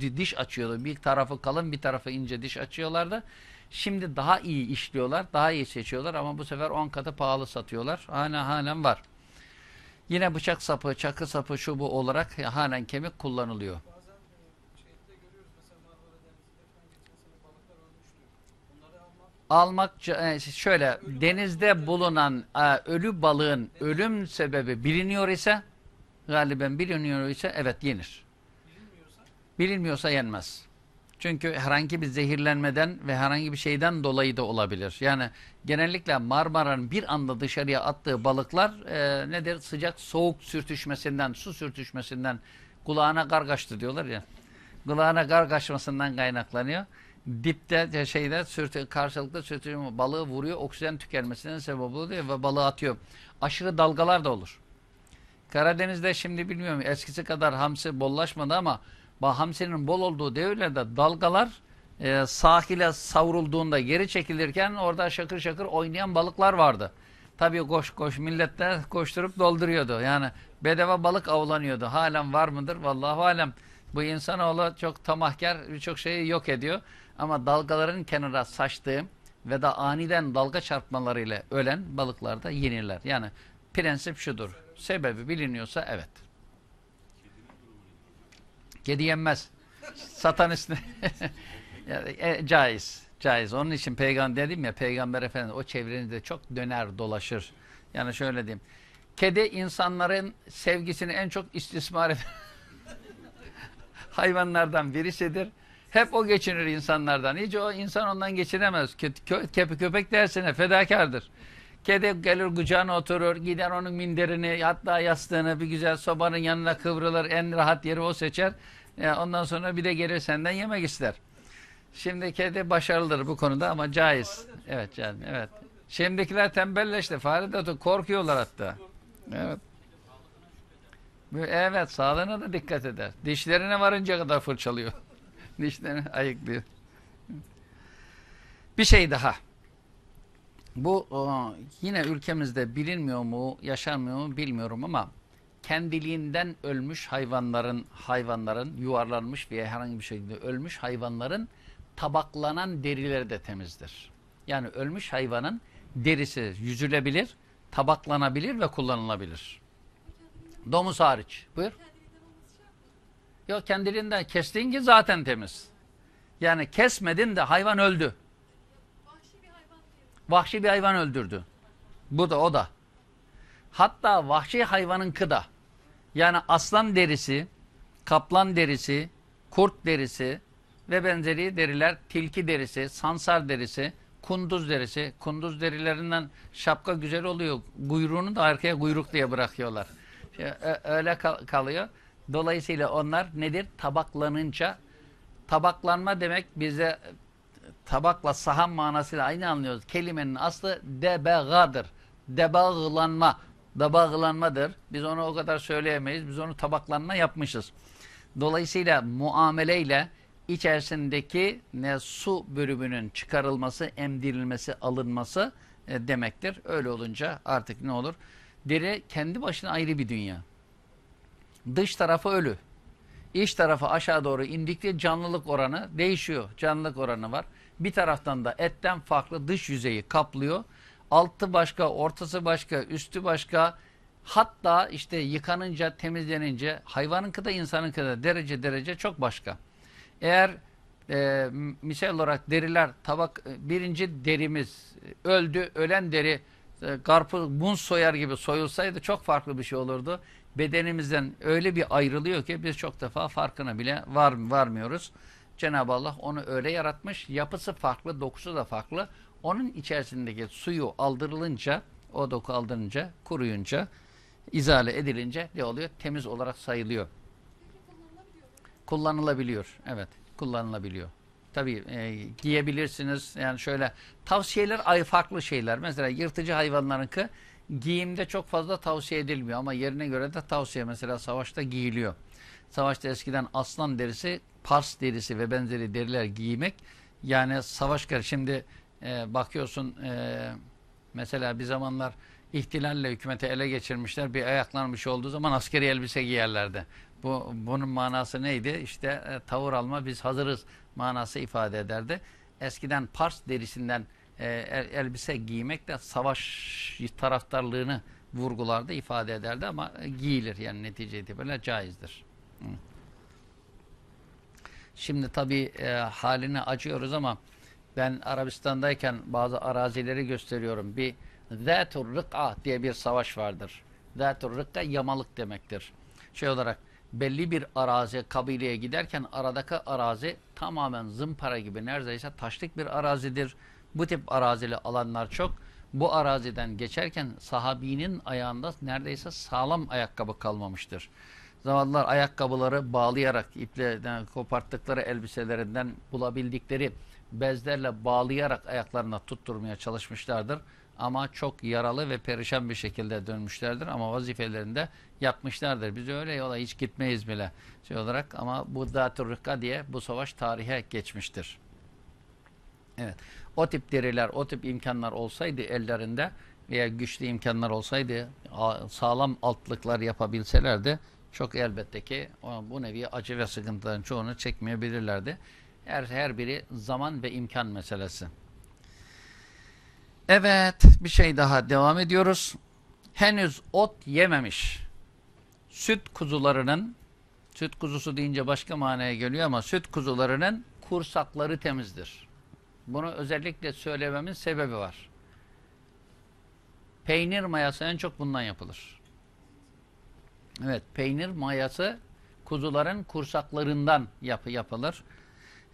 diş açıyordu. Bir tarafı kalın, bir tarafı ince diş açıyorlardı. Şimdi daha iyi işliyorlar, daha iyi seçiyorlar ama bu sefer 10 katı pahalı satıyorlar. Hala halen var. Yine bıçak sapı, çakı sapı, şu bu olarak halen kemik kullanılıyor. Almak e, şöyle denizde bulunan e, ölü balığın ölüm sebebi biliniyor ise galiben biliniyor ise evet yenir. Bilinmiyorsa, yenmez. Çünkü herhangi bir zehirlenmeden ve herhangi bir şeyden dolayı da olabilir. Yani genellikle Marmara'nın bir anda dışarıya attığı balıklar e, nedir? Sıcak soğuk sürtüşmesinden, su sürtüşmesinden kulağına gargaçtı diyorlar ya. Kulağına gargaçmasından kaynaklanıyor dipte şeyde sürtü, karşılıklı sürtünme balığı vuruyor. Oksijen tükenmesine sebep oluyor ve balığı atıyor. Aşırı dalgalar da olur. Karadeniz'de şimdi bilmiyorum eskisi kadar hamsi bollaşmadı ama hamsinin bol olduğu devirlerde dalgalar e, sahile savrulduğunda geri çekilirken orada şakır şakır oynayan balıklar vardı. Tabii koş koş millet de koşturup dolduruyordu. Yani bedava balık avlanıyordu. Halen var mıdır? Vallahi alem. Bu insanoğlu çok tamahkar birçok şeyi yok ediyor. Ama dalgaların kenara saçtığı ve da aniden dalga çarpmalarıyla ölen balıklar da yenirler. Yani prensip şudur. Sebebi biliniyorsa evet. Kedi yenmez. Satanist yani, e, caiz. Caiz. Onun için peygamber dedim ya peygamber efendimiz o çevrenizde çok döner dolaşır. Yani şöyle diyeyim. Kedi insanların sevgisini en çok istismar eden hayvanlardan birisidir. Hep o geçinir insanlardan. Hiç o insan ondan geçinemez. Kö kö köpek dersine fedakardır. Kedi gelir kucağına oturur, gider onun minderini, hatta yastığını bir güzel sobanın yanına kıvrılır, en rahat yeri o seçer. E, ondan sonra bir de gelir senden yemek ister. Şimdi kedi başarılıdır bu konuda ama caiz. Evet canım, evet. Şimdikiler tembelleşti. Fare de korkuyorlar hatta. Evet. Evet, sağlığına da dikkat eder. Dişlerine varınca kadar fırçalıyor. Dişlerini ayıklıyor. Bir şey daha. Bu yine ülkemizde bilinmiyor mu, yaşanmıyor mu bilmiyorum ama kendiliğinden ölmüş hayvanların, hayvanların yuvarlanmış veya herhangi bir şekilde ölmüş hayvanların tabaklanan derileri de temizdir. Yani ölmüş hayvanın derisi yüzülebilir, tabaklanabilir ve kullanılabilir. Domuz hariç. Buyur. Yok kendiliğinden kestiğin ki zaten temiz. Yani kesmedin de hayvan öldü. Vahşi bir hayvan öldürdü. Bu da o da. Hatta vahşi hayvanın kıda. Yani aslan derisi, kaplan derisi, kurt derisi ve benzeri deriler, tilki derisi, sansar derisi, kunduz derisi. Kunduz derilerinden şapka güzel oluyor. Kuyruğunu da arkaya kuyruk diye bırakıyorlar. Öyle kalıyor. Dolayısıyla onlar nedir? Tabaklanınca tabaklanma demek bize tabakla saham manasıyla aynı anlıyoruz. Kelimenin aslı debegadır. Debağlanma. Debağlanmadır. Biz onu o kadar söyleyemeyiz. Biz onu tabaklanma yapmışız. Dolayısıyla muameleyle içerisindeki ne su bölümünün çıkarılması, emdirilmesi, alınması e, demektir. Öyle olunca artık ne olur? Deri kendi başına ayrı bir dünya. Dış tarafı ölü. İç tarafı aşağı doğru indikçe canlılık oranı değişiyor. Canlılık oranı var. Bir taraftan da etten farklı dış yüzeyi kaplıyor. Altı başka, ortası başka, üstü başka. Hatta işte yıkanınca, temizlenince hayvanınki de insanınki de derece derece çok başka. Eğer e, misal olarak deriler tabak birinci derimiz öldü, ölen deri e, karpuz, bun soyar gibi soyulsaydı çok farklı bir şey olurdu. Bedenimizden öyle bir ayrılıyor ki biz çok defa farkına bile var, varmıyoruz. Cenab-ı Allah onu öyle yaratmış. Yapısı farklı, dokusu da farklı. Onun içerisindeki suyu aldırılınca, o doku aldırınca, kuruyunca, izale edilince ne oluyor? Temiz olarak sayılıyor. Kullanılabiliyor. Evet, kullanılabiliyor. Tabii e, giyebilirsiniz. Yani şöyle tavsiyeler ay farklı şeyler. Mesela yırtıcı hayvanlarınki giyimde çok fazla tavsiye edilmiyor ama yerine göre de tavsiye. Mesela savaşta giyiliyor. Savaşta eskiden aslan derisi, pars derisi ve benzeri deriler giymek yani savaş kar şimdi e, bakıyorsun e, mesela bir zamanlar ihtilalle hükümeti ele geçirmişler. Bir ayaklanmış olduğu zaman askeri elbise giyerlerdi. Bu bunun manası neydi? İşte e, tavır alma biz hazırız manası ifade ederdi. Eskiden Pars derisinden e, elbise giymek de savaş taraftarlığını vurgularda ifade ederdi ama giyilir yani netice itibariyle caizdir. Şimdi tabi e, halini acıyoruz ama ben Arabistan'dayken bazı arazileri gösteriyorum. Bir Zâtur Rık'a diye bir savaş vardır. Zâtur Rık'a yamalık demektir. Şey olarak belli bir arazi kabileye giderken aradaki arazi tamamen zımpara gibi neredeyse taşlık bir arazidir. Bu tip arazili alanlar çok. Bu araziden geçerken sahabinin ayağında neredeyse sağlam ayakkabı kalmamıştır. Zavallılar ayakkabıları bağlayarak iple koparttıkları elbiselerinden bulabildikleri bezlerle bağlayarak ayaklarına tutturmaya çalışmışlardır. Ama çok yaralı ve perişan bir şekilde dönmüşlerdir ama vazifelerini de yapmışlardır. Biz öyle yola hiç gitmeyiz bile şey olarak ama bu Zatürrika diye bu savaş tarihe geçmiştir. Evet. O tip deriler, o tip imkanlar olsaydı ellerinde veya güçlü imkanlar olsaydı sağlam altlıklar yapabilselerdi çok elbette ki bu nevi acı ve sıkıntıların çoğunu çekmeyebilirlerdi. Her, her biri zaman ve imkan meselesi. Evet bir şey daha devam ediyoruz. Henüz ot yememiş süt kuzularının süt kuzusu deyince başka manaya geliyor ama süt kuzularının kursakları temizdir. Bunu özellikle söylememin sebebi var. Peynir mayası en çok bundan yapılır. Evet, peynir mayası kuzuların kursaklarından yapı yapılır.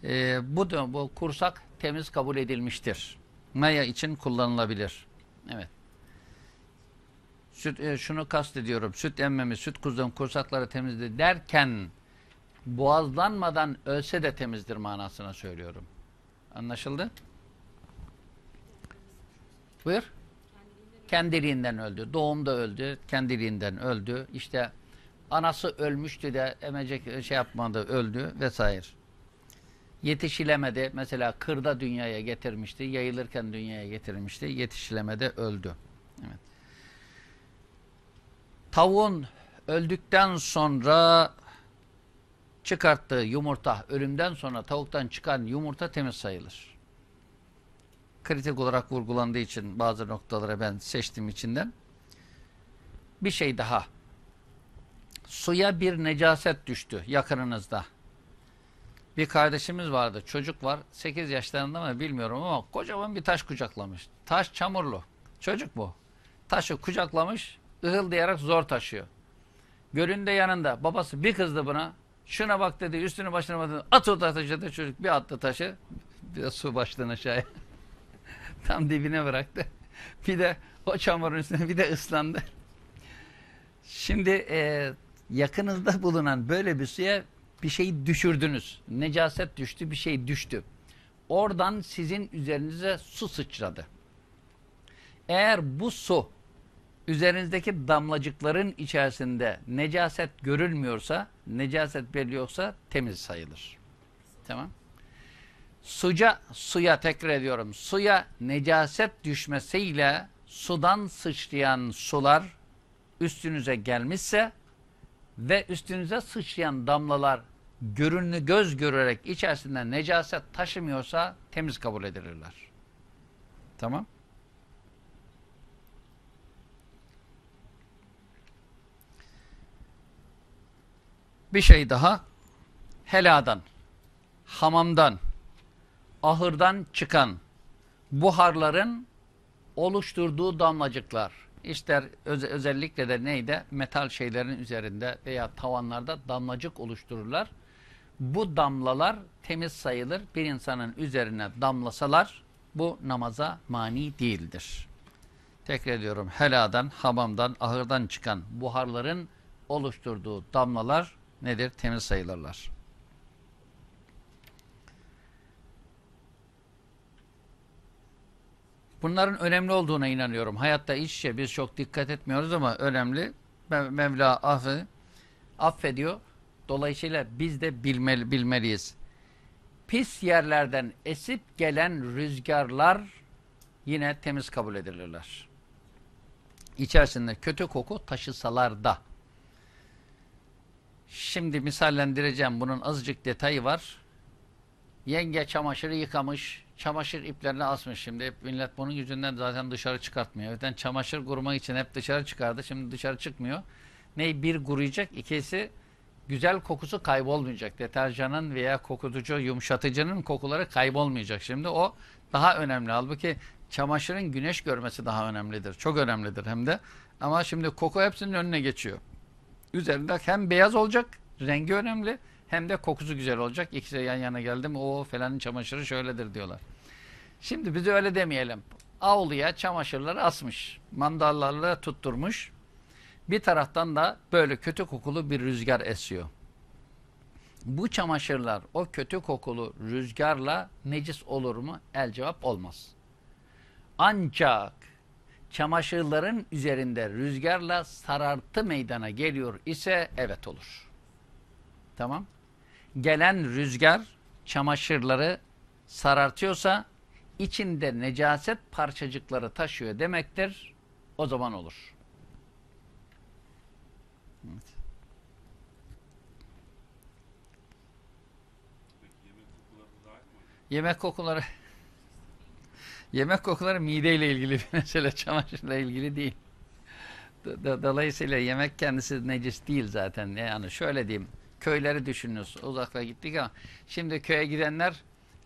Ee, bu bu kursak temiz kabul edilmiştir. Maya için kullanılabilir. Evet. Süt, e, şunu kastediyorum. Süt emmemi, süt kuzunun kursakları temizdir derken boğazlanmadan ölse de temizdir manasına söylüyorum. Anlaşıldı? Buyur. Kendiliğinden öldü. Doğumda öldü. Kendiliğinden öldü. İşte anası ölmüştü de emecek şey yapmadı, öldü vesaire. Yetişilemedi. Mesela kırda dünyaya getirmişti. Yayılırken dünyaya getirmişti. Yetişilemedi, öldü. Evet. Tavuğun öldükten sonra çıkarttığı yumurta, ölümden sonra tavuktan çıkan yumurta temiz sayılır. Kritik olarak vurgulandığı için bazı noktalara ben seçtim içinden. Bir şey daha. Suya bir necaset düştü yakınınızda. Bir kardeşimiz vardı. Çocuk var. 8 yaşlarında mı bilmiyorum ama kocaman bir taş kucaklamış. Taş çamurlu. Çocuk bu. Taşı kucaklamış, ıhıldayarak zor taşıyor. Gölünde yanında. Babası bir kızdı buna. Şuna bak dedi, üstünü başına bak dedi. At o taşı dedi. Çocuk bir attı taşı. Bir de su baştan aşağıya. Tam dibine bıraktı. Bir de o çamurun üstüne bir de ıslandı. Şimdi e, yakınızda bulunan böyle bir suya bir şey düşürdünüz. Necaset düştü, bir şey düştü. Oradan sizin üzerinize su sıçradı. Eğer bu su üzerinizdeki damlacıkların içerisinde necaset görülmüyorsa, necaset belli yoksa temiz sayılır. Tamam. Suca, suya tekrar ediyorum, suya necaset düşmesiyle sudan sıçrayan sular üstünüze gelmişse ve üstünüze sıçrayan damlalar görünü göz görerek içerisinden necaset taşımıyorsa temiz kabul edilirler. Tamam. Bir şey daha. Heladan, hamamdan, ahırdan çıkan buharların oluşturduğu damlacıklar. İşte öz özellikle de neyde? Metal şeylerin üzerinde veya tavanlarda damlacık oluştururlar. Bu damlalar temiz sayılır. Bir insanın üzerine damlasalar bu namaza mani değildir. Tekrar ediyorum. Heladan, hamamdan, ahırdan çıkan buharların oluşturduğu damlalar nedir? Temiz sayılırlar. Bunların önemli olduğuna inanıyorum. Hayatta iç içe biz çok dikkat etmiyoruz ama önemli. Mevla affı, affediyor. Dolayısıyla biz de bilmeli, bilmeliyiz. Pis yerlerden esip gelen rüzgarlar yine temiz kabul edilirler. İçerisinde kötü koku taşısalar da. Şimdi misallendireceğim. Bunun azıcık detayı var. Yenge çamaşırı yıkamış, çamaşır iplerini asmış şimdi. Hep millet bunun yüzünden zaten dışarı çıkartmıyor. Öten çamaşır kurumak için hep dışarı çıkardı. Şimdi dışarı çıkmıyor. Ne bir kuruyacak, ikisi güzel kokusu kaybolmayacak. Deterjanın veya kokutucu, yumuşatıcının kokuları kaybolmayacak. Şimdi o daha önemli. Halbuki çamaşırın güneş görmesi daha önemlidir. Çok önemlidir hem de. Ama şimdi koku hepsinin önüne geçiyor. Üzerinde hem beyaz olacak, rengi önemli hem de kokusu güzel olacak. İkisi yan yana geldim. O falanın çamaşırı şöyledir diyorlar. Şimdi biz öyle demeyelim. Avluya çamaşırları asmış. Mandallarla tutturmuş. Bir taraftan da böyle kötü kokulu bir rüzgar esiyor. Bu çamaşırlar o kötü kokulu rüzgarla necis olur mu? El cevap olmaz. Ancak çamaşırların üzerinde rüzgarla sarartı meydana geliyor ise evet olur. Tamam. Gelen rüzgar çamaşırları sarartıyorsa içinde necaset parçacıkları taşıyor demektir. O zaman olur. Evet. Yemek kokuları yemek kokuları mideyle ilgili bir mesele, çamaşırla ilgili değil. Dolayısıyla yemek kendisi necis değil zaten. Yani şöyle diyeyim, köyleri düşününüz. Uzakta gittik ama şimdi köye gidenler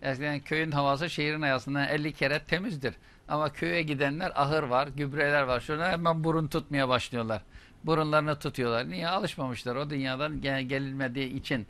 eskiden köyün havası şehrin havasından 50 kere temizdir. Ama köye gidenler ahır var, gübreler var. Şuna hemen burun tutmaya başlıyorlar. Burunlarını tutuyorlar. Niye? Alışmamışlar. O dünyadan gelinmediği için.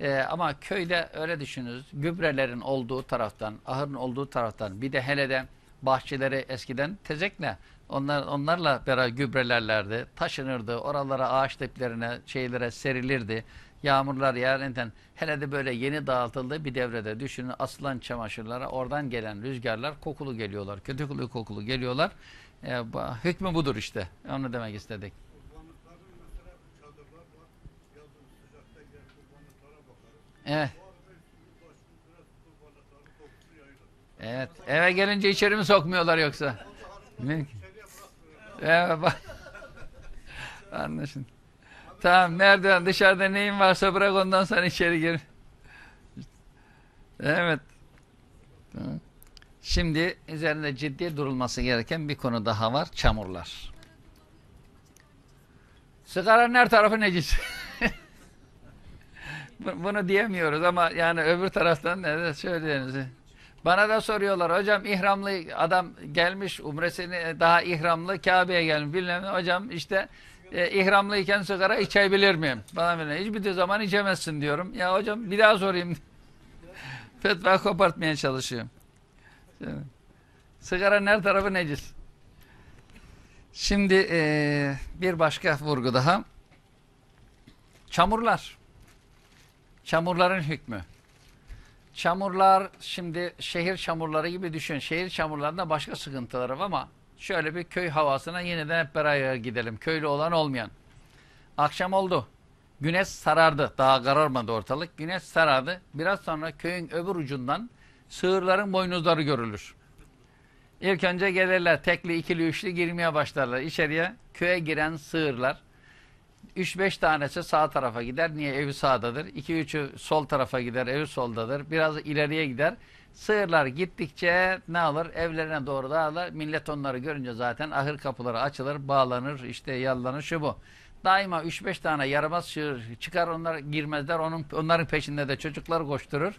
Ee, ama köyde öyle düşünürüz. Gübrelerin olduğu taraftan, ahırın olduğu taraftan bir de hele de bahçeleri eskiden tezekle onlar, onlarla beraber gübrelerlerdi. Taşınırdı. Oralara ağaç diplerine, şeylere serilirdi. Yağmurlar yağarken hele de böyle yeni dağıtıldı bir devrede düşünün asılan çamaşırlara oradan gelen rüzgarlar kokulu geliyorlar. Kötü kokulu geliyorlar. Ee, hükmü budur işte. Onu demek istedik. Evet. Evet. Eve gelince içeri mi sokmuyorlar yoksa? Evet bak. Anlaşın. Tamam merdiven dışarıda neyin varsa bırak ondan sonra içeri gir. Evet. Şimdi üzerinde ciddi durulması gereken bir konu daha var. Çamurlar. Sigaranın her tarafı necis. Bunu diyemiyoruz ama yani öbür taraftan ne de söyleyiniz. Bana da soruyorlar hocam ihramlı adam gelmiş umresini daha ihramlı Kabe'ye gelmiş bilmem hocam işte e, ihramlıyken sigara içebilir miyim? Bana böyle hiçbir zaman içemezsin diyorum. Ya hocam bir daha sorayım. Fetva kopartmaya çalışıyorum. Sigara her tarafı necis. Şimdi e, bir başka vurgu daha. Çamurlar. Çamurların hükmü. Çamurlar şimdi şehir çamurları gibi düşün. Şehir çamurlarında başka sıkıntıları var ama şöyle bir köy havasına yeniden hep beraber gidelim. Köylü olan olmayan. Akşam oldu. Güneş sarardı. Daha kararmadı ortalık. Güneş sarardı. Biraz sonra köyün öbür ucundan sığırların boynuzları görülür. İlk önce gelirler. Tekli, ikili, üçlü girmeye başlarlar. İçeriye köye giren sığırlar 3-5 tanesi sağ tarafa gider. Niye? Evi sağdadır. 2-3'ü sol tarafa gider. Evi soldadır. Biraz ileriye gider. Sığırlar gittikçe ne alır? Evlerine doğru dağılır. Millet onları görünce zaten ahır kapıları açılır, bağlanır, işte yallanır, şu bu. Daima 3-5 tane yaramaz sığır çıkar onlar girmezler. Onun, onların peşinde de çocuklar koşturur.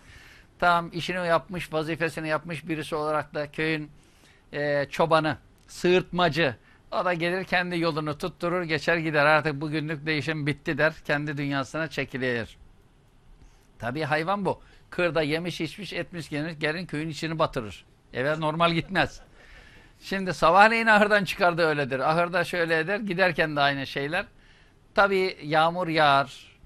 Tam işini yapmış, vazifesini yapmış birisi olarak da köyün e, çobanı, sığırtmacı, o da gelir kendi yolunu tutturur geçer gider artık bugünlük değişim bitti der kendi dünyasına çekilir. Tabii hayvan bu. Kırda yemiş içmiş etmiş gelmiş gelin köyün içini batırır. Eve normal gitmez. Şimdi sabahleyin ahırdan çıkardı öyledir. Ahırda şöyle eder giderken de aynı şeyler. Tabii yağmur yağar,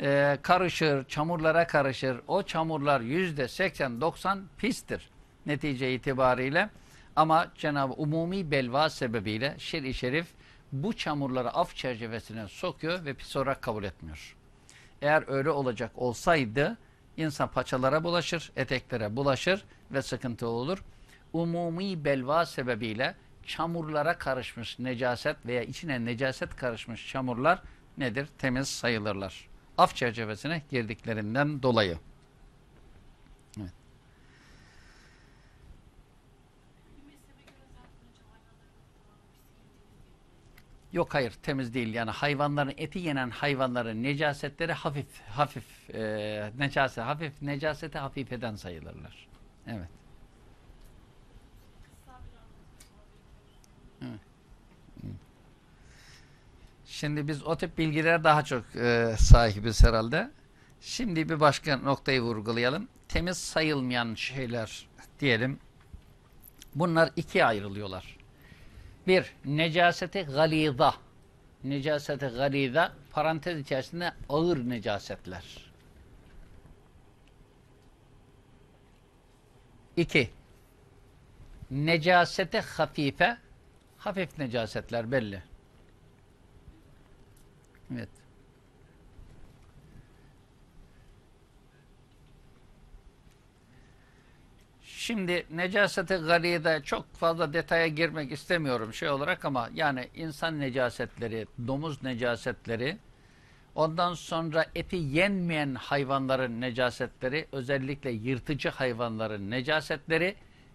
e, karışır, çamurlara karışır. O çamurlar yüzde seksen doksan pistir netice itibariyle. Ama Cenab-ı Umumi Belva sebebiyle şer-i şerif bu çamurları af çerçevesine sokuyor ve pis olarak kabul etmiyor. Eğer öyle olacak olsaydı insan paçalara bulaşır, eteklere bulaşır ve sıkıntı olur. Umumi belva sebebiyle çamurlara karışmış necaset veya içine necaset karışmış çamurlar nedir? Temiz sayılırlar. Af çerçevesine girdiklerinden dolayı. Yok hayır temiz değil. Yani hayvanların eti yenen hayvanların necasetleri hafif hafif e, necaset hafif necaseti hafif eden sayılırlar. Evet. Şimdi biz o tip bilgilere daha çok e, sahibiz herhalde. Şimdi bir başka noktayı vurgulayalım. Temiz sayılmayan şeyler diyelim. Bunlar ikiye ayrılıyorlar. Bir, necaseti galiza. Necaseti galiza, parantez içerisinde ağır necasetler. İki, necaseti hafife, Hafif necasetler belli. Evet. Şimdi necaseti gariyede çok fazla detaya girmek istemiyorum şey olarak ama yani insan necasetleri, domuz necasetleri, ondan sonra eti yenmeyen hayvanların necasetleri, özellikle yırtıcı hayvanların necasetleri,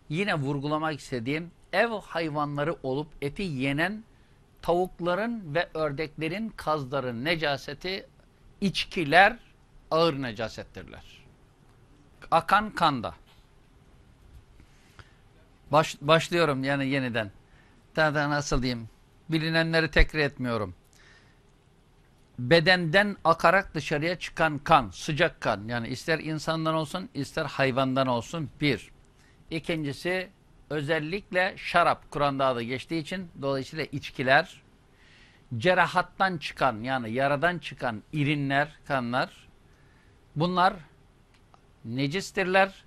yine vurgulamak istediğim ev hayvanları olup eti yenen tavukların ve ördeklerin, kazların necaseti, içkiler ağır necasettirler. Akan kanda. Baş, başlıyorum yani yeniden. Daha da nasıl diyeyim? Bilinenleri tekrar etmiyorum. Bedenden akarak dışarıya çıkan kan, sıcak kan. Yani ister insandan olsun, ister hayvandan olsun. Bir. İkincisi özellikle şarap Kur'an'da da geçtiği için dolayısıyla içkiler, cerahattan çıkan yani yaradan çıkan irinler, kanlar bunlar necistirler.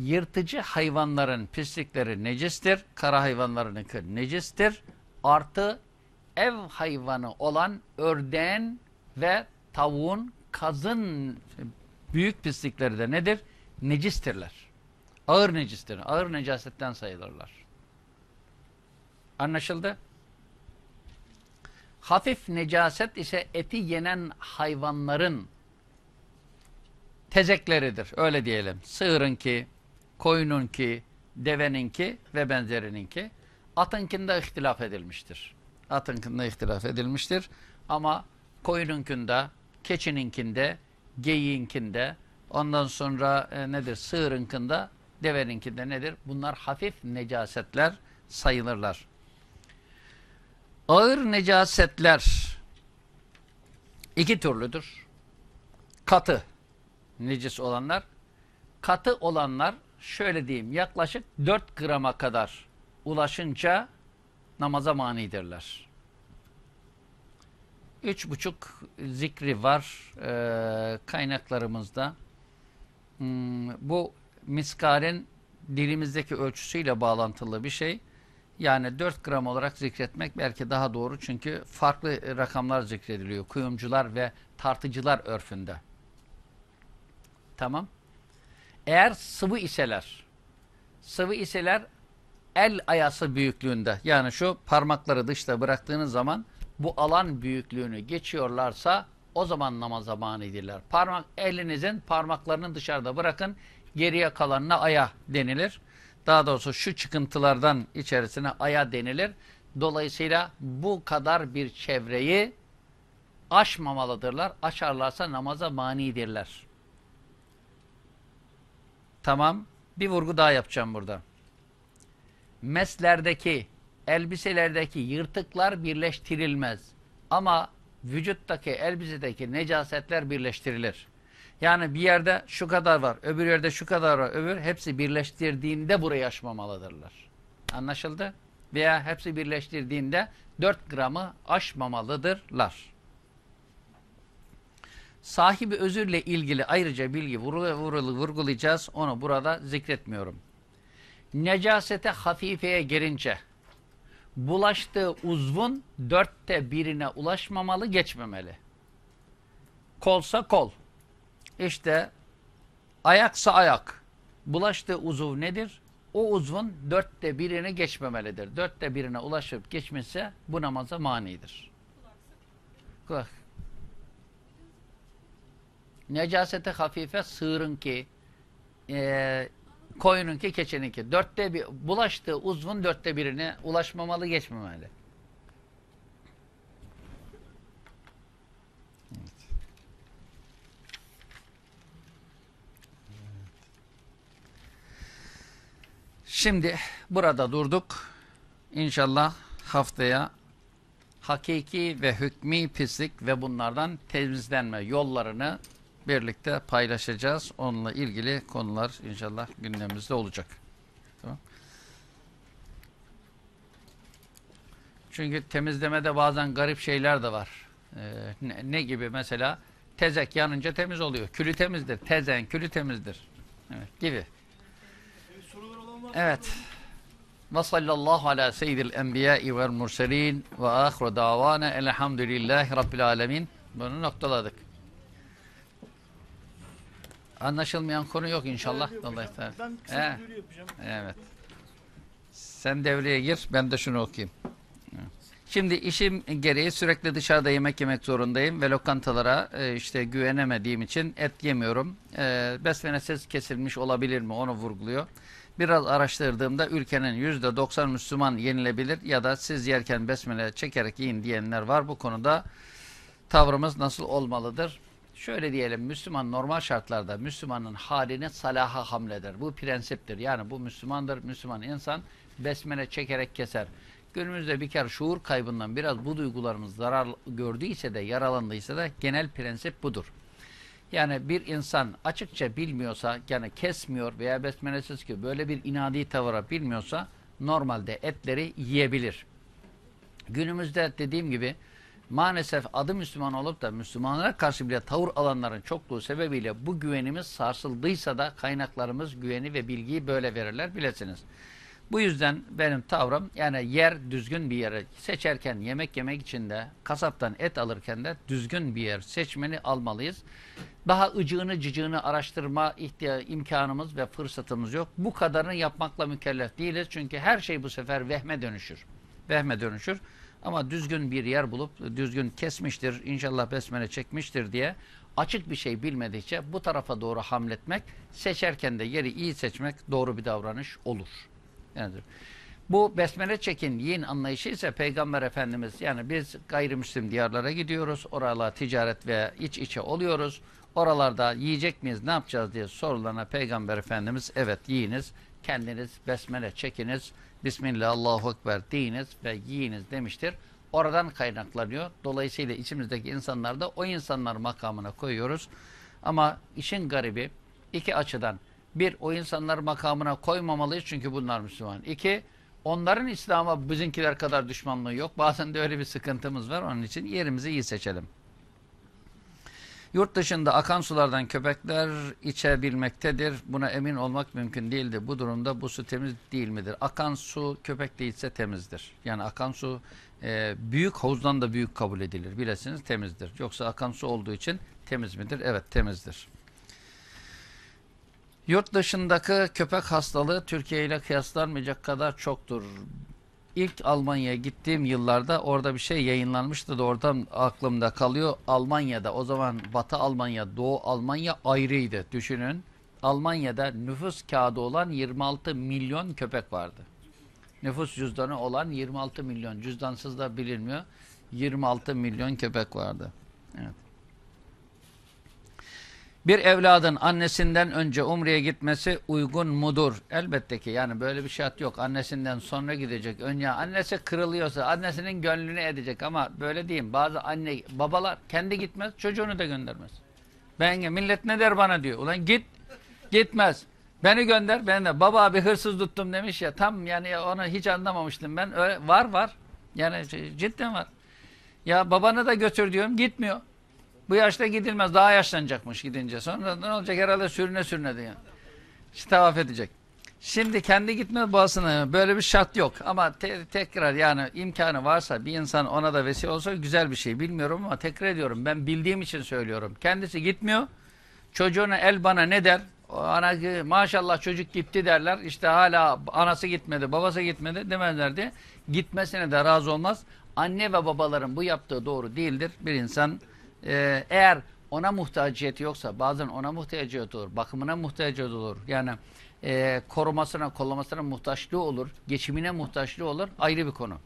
Yırtıcı hayvanların pislikleri necistir. Kara hayvanlarınınki necistir. Artı ev hayvanı olan ördeğin ve tavuğun, kazın büyük pislikleri de nedir? Necistirler. Ağır necistir. Ağır necasetten sayılırlar. Anlaşıldı? Hafif necaset ise eti yenen hayvanların tezekleridir. Öyle diyelim. Sığırınki, koyununki, deveninki ve benzerininki. Atınkinde ihtilaf edilmiştir. Atınkinde ihtilaf edilmiştir. Ama koyununkinde, keçininkinde, geyiğinkinde, ondan sonra e, nedir? Sığırınkinde, deveninkinde nedir? Bunlar hafif necasetler sayılırlar. Ağır necasetler iki türlüdür. Katı necis olanlar, katı olanlar şöyle diyeyim yaklaşık 4 grama kadar ulaşınca namaza manidirler. Üç buçuk zikri var e, kaynaklarımızda. Hmm, bu miskarin dilimizdeki ölçüsüyle bağlantılı bir şey. Yani 4 gram olarak zikretmek belki daha doğru çünkü farklı rakamlar zikrediliyor. Kuyumcular ve tartıcılar örfünde. Tamam. Eğer sıvı iseler, sıvı iseler el ayası büyüklüğünde yani şu parmakları dışta bıraktığınız zaman bu alan büyüklüğünü geçiyorlarsa o zaman namaza manidirler. Parmak, elinizin parmaklarını dışarıda bırakın geriye kalanına aya denilir. Daha doğrusu şu çıkıntılardan içerisine aya denilir. Dolayısıyla bu kadar bir çevreyi aşmamalıdırlar. Aşarlarsa namaza manidirler. Tamam. Bir vurgu daha yapacağım burada. Meslerdeki, elbiselerdeki yırtıklar birleştirilmez. Ama vücuttaki, elbisedeki necasetler birleştirilir. Yani bir yerde şu kadar var, öbür yerde şu kadar var, öbür hepsi birleştirdiğinde burayı aşmamalıdırlar. Anlaşıldı? Veya hepsi birleştirdiğinde 4 gramı aşmamalıdırlar. Sahibi özürle ilgili ayrıca bilgi vurgulayacağız. Onu burada zikretmiyorum. Necasete hafifeye gelince bulaştığı uzvun dörtte birine ulaşmamalı, geçmemeli. Kolsa kol. İşte ayaksa ayak. Bulaştığı uzuv nedir? O uzvun dörtte birine geçmemelidir. Dörtte birine ulaşıp geçmesi bu namaza manidir. Kulak. Necasete hafife sığırınki, e, koyununki, keçeninki. Dörtte bir, bulaştığı uzvun dörtte birine ulaşmamalı, geçmemeli. Şimdi burada durduk. İnşallah haftaya hakiki ve hükmi pislik ve bunlardan temizlenme yollarını birlikte paylaşacağız. Onunla ilgili konular inşallah gündemimizde olacak. Tamam. Çünkü temizlemede bazen garip şeyler de var. Ee, ne, ne gibi mesela? Tezek yanınca temiz oluyor. Külü temizdir. Tezen külü temizdir. Evet, gibi. Evet. Ve sallallahu ala seyyidil enbiyai vel murselin ve ahru davana elhamdülillahi rabbil alemin. Bunu noktaladık. Anlaşılmayan konu yok inşallah. Hocam, taala. Ben kısa He. bir duyuru yapacağım. Evet. Sen devreye gir, ben de şunu okuyayım. Şimdi işim gereği sürekli dışarıda yemek yemek zorundayım ve lokantalara e, işte güvenemediğim için et yemiyorum. E, besmelesiz kesilmiş olabilir mi onu vurguluyor. Biraz araştırdığımda ülkenin %90 Müslüman yenilebilir ya da siz yerken besmele çekerek yiyin diyenler var. Bu konuda tavrımız nasıl olmalıdır? Şöyle diyelim Müslüman normal şartlarda Müslümanın halini salaha hamleder. Bu prensiptir. Yani bu Müslümandır. Müslüman insan besmele çekerek keser. Günümüzde bir kere şuur kaybından biraz bu duygularımız zarar gördüyse de yaralandıysa da genel prensip budur. Yani bir insan açıkça bilmiyorsa yani kesmiyor veya besmelesiz ki böyle bir inadi tavıra bilmiyorsa normalde etleri yiyebilir. Günümüzde dediğim gibi maalesef adı Müslüman olup da Müslümanlara karşı bile tavır alanların çokluğu sebebiyle bu güvenimiz sarsıldıysa da kaynaklarımız güveni ve bilgiyi böyle verirler bilesiniz. Bu yüzden benim tavrım yani yer düzgün bir yere seçerken yemek yemek için de kasaptan et alırken de düzgün bir yer seçmeni almalıyız. Daha ıcığını cıcığını araştırma imkanımız ve fırsatımız yok. Bu kadarını yapmakla mükellef değiliz. Çünkü her şey bu sefer vehme dönüşür. Vehme dönüşür. Ama düzgün bir yer bulup düzgün kesmiştir, inşallah besmele çekmiştir diye açık bir şey bilmedikçe bu tarafa doğru hamletmek, seçerken de yeri iyi seçmek doğru bir davranış olur. Yani bu besmele çekin yiyin anlayışı ise Peygamber Efendimiz yani biz gayrimüslim diyarlara gidiyoruz. Oralar ticaret ve iç içe oluyoruz. Oralarda yiyecek miyiz ne yapacağız diye sorulana Peygamber Efendimiz evet yiyiniz. Kendiniz besmele çekiniz. Bismillah Allahu Ekber deyiniz ve yiyiniz demiştir. Oradan kaynaklanıyor. Dolayısıyla içimizdeki insanlar da o insanlar makamına koyuyoruz. Ama işin garibi iki açıdan. Bir, o insanlar makamına koymamalıyız çünkü bunlar Müslüman. İki, onların İslam'a bizimkiler kadar düşmanlığı yok. Bazen de öyle bir sıkıntımız var. Onun için yerimizi iyi seçelim. Yurt dışında akan sulardan köpekler içebilmektedir. Buna emin olmak mümkün değildi. Bu durumda bu su temiz değil midir? Akan su köpek değilse temizdir. Yani akan su e, büyük havuzdan da büyük kabul edilir. Bilesiniz temizdir. Yoksa akan su olduğu için temiz midir? Evet temizdir. Yurt dışındaki köpek hastalığı Türkiye ile kıyaslanmayacak kadar çoktur. İlk Almanya'ya gittiğim yıllarda orada bir şey yayınlanmıştı da oradan aklımda kalıyor. Almanya'da o zaman Batı Almanya, Doğu Almanya ayrıydı. Düşünün. Almanya'da nüfus kağıdı olan 26 milyon köpek vardı. Nüfus cüzdanı olan 26 milyon. Cüzdansız da bilinmiyor. 26 milyon köpek vardı. Evet. Bir evladın annesinden önce umreye gitmesi uygun mudur? Elbette ki yani böyle bir şart yok. Annesinden sonra gidecek. Önce annesi kırılıyorsa annesinin gönlünü edecek ama böyle diyeyim. Bazı anne babalar kendi gitmez çocuğunu da göndermez. Ben millet ne der bana diyor. Ulan git gitmez. Beni gönder ben de baba bir hırsız tuttum demiş ya tam yani onu hiç anlamamıştım ben. Öyle, var var. Yani cidden var. Ya babanı da götür diyorum gitmiyor. Bu yaşta gidilmez. Daha yaşlanacakmış gidince. Sonra ne olacak? Herhalde sürüne sürüne diye. İşte tavaf edecek. Şimdi kendi gitme bağısına böyle bir şart yok. Ama te tekrar yani imkanı varsa bir insan ona da vesile olsa güzel bir şey. Bilmiyorum ama tekrar ediyorum. Ben bildiğim için söylüyorum. Kendisi gitmiyor. Çocuğuna el bana ne der? O ana maşallah çocuk gitti derler. İşte hala anası gitmedi, babası gitmedi demezlerdi. Gitmesine de razı olmaz. Anne ve babaların bu yaptığı doğru değildir. Bir insan ee, eğer ona muhtaciyeti yoksa bazen ona muhtaciyeti olur, bakımına muhtaciyeti olur. Yani e, korumasına, kollamasına muhtaçlığı olur, geçimine muhtaçlığı olur ayrı bir konu.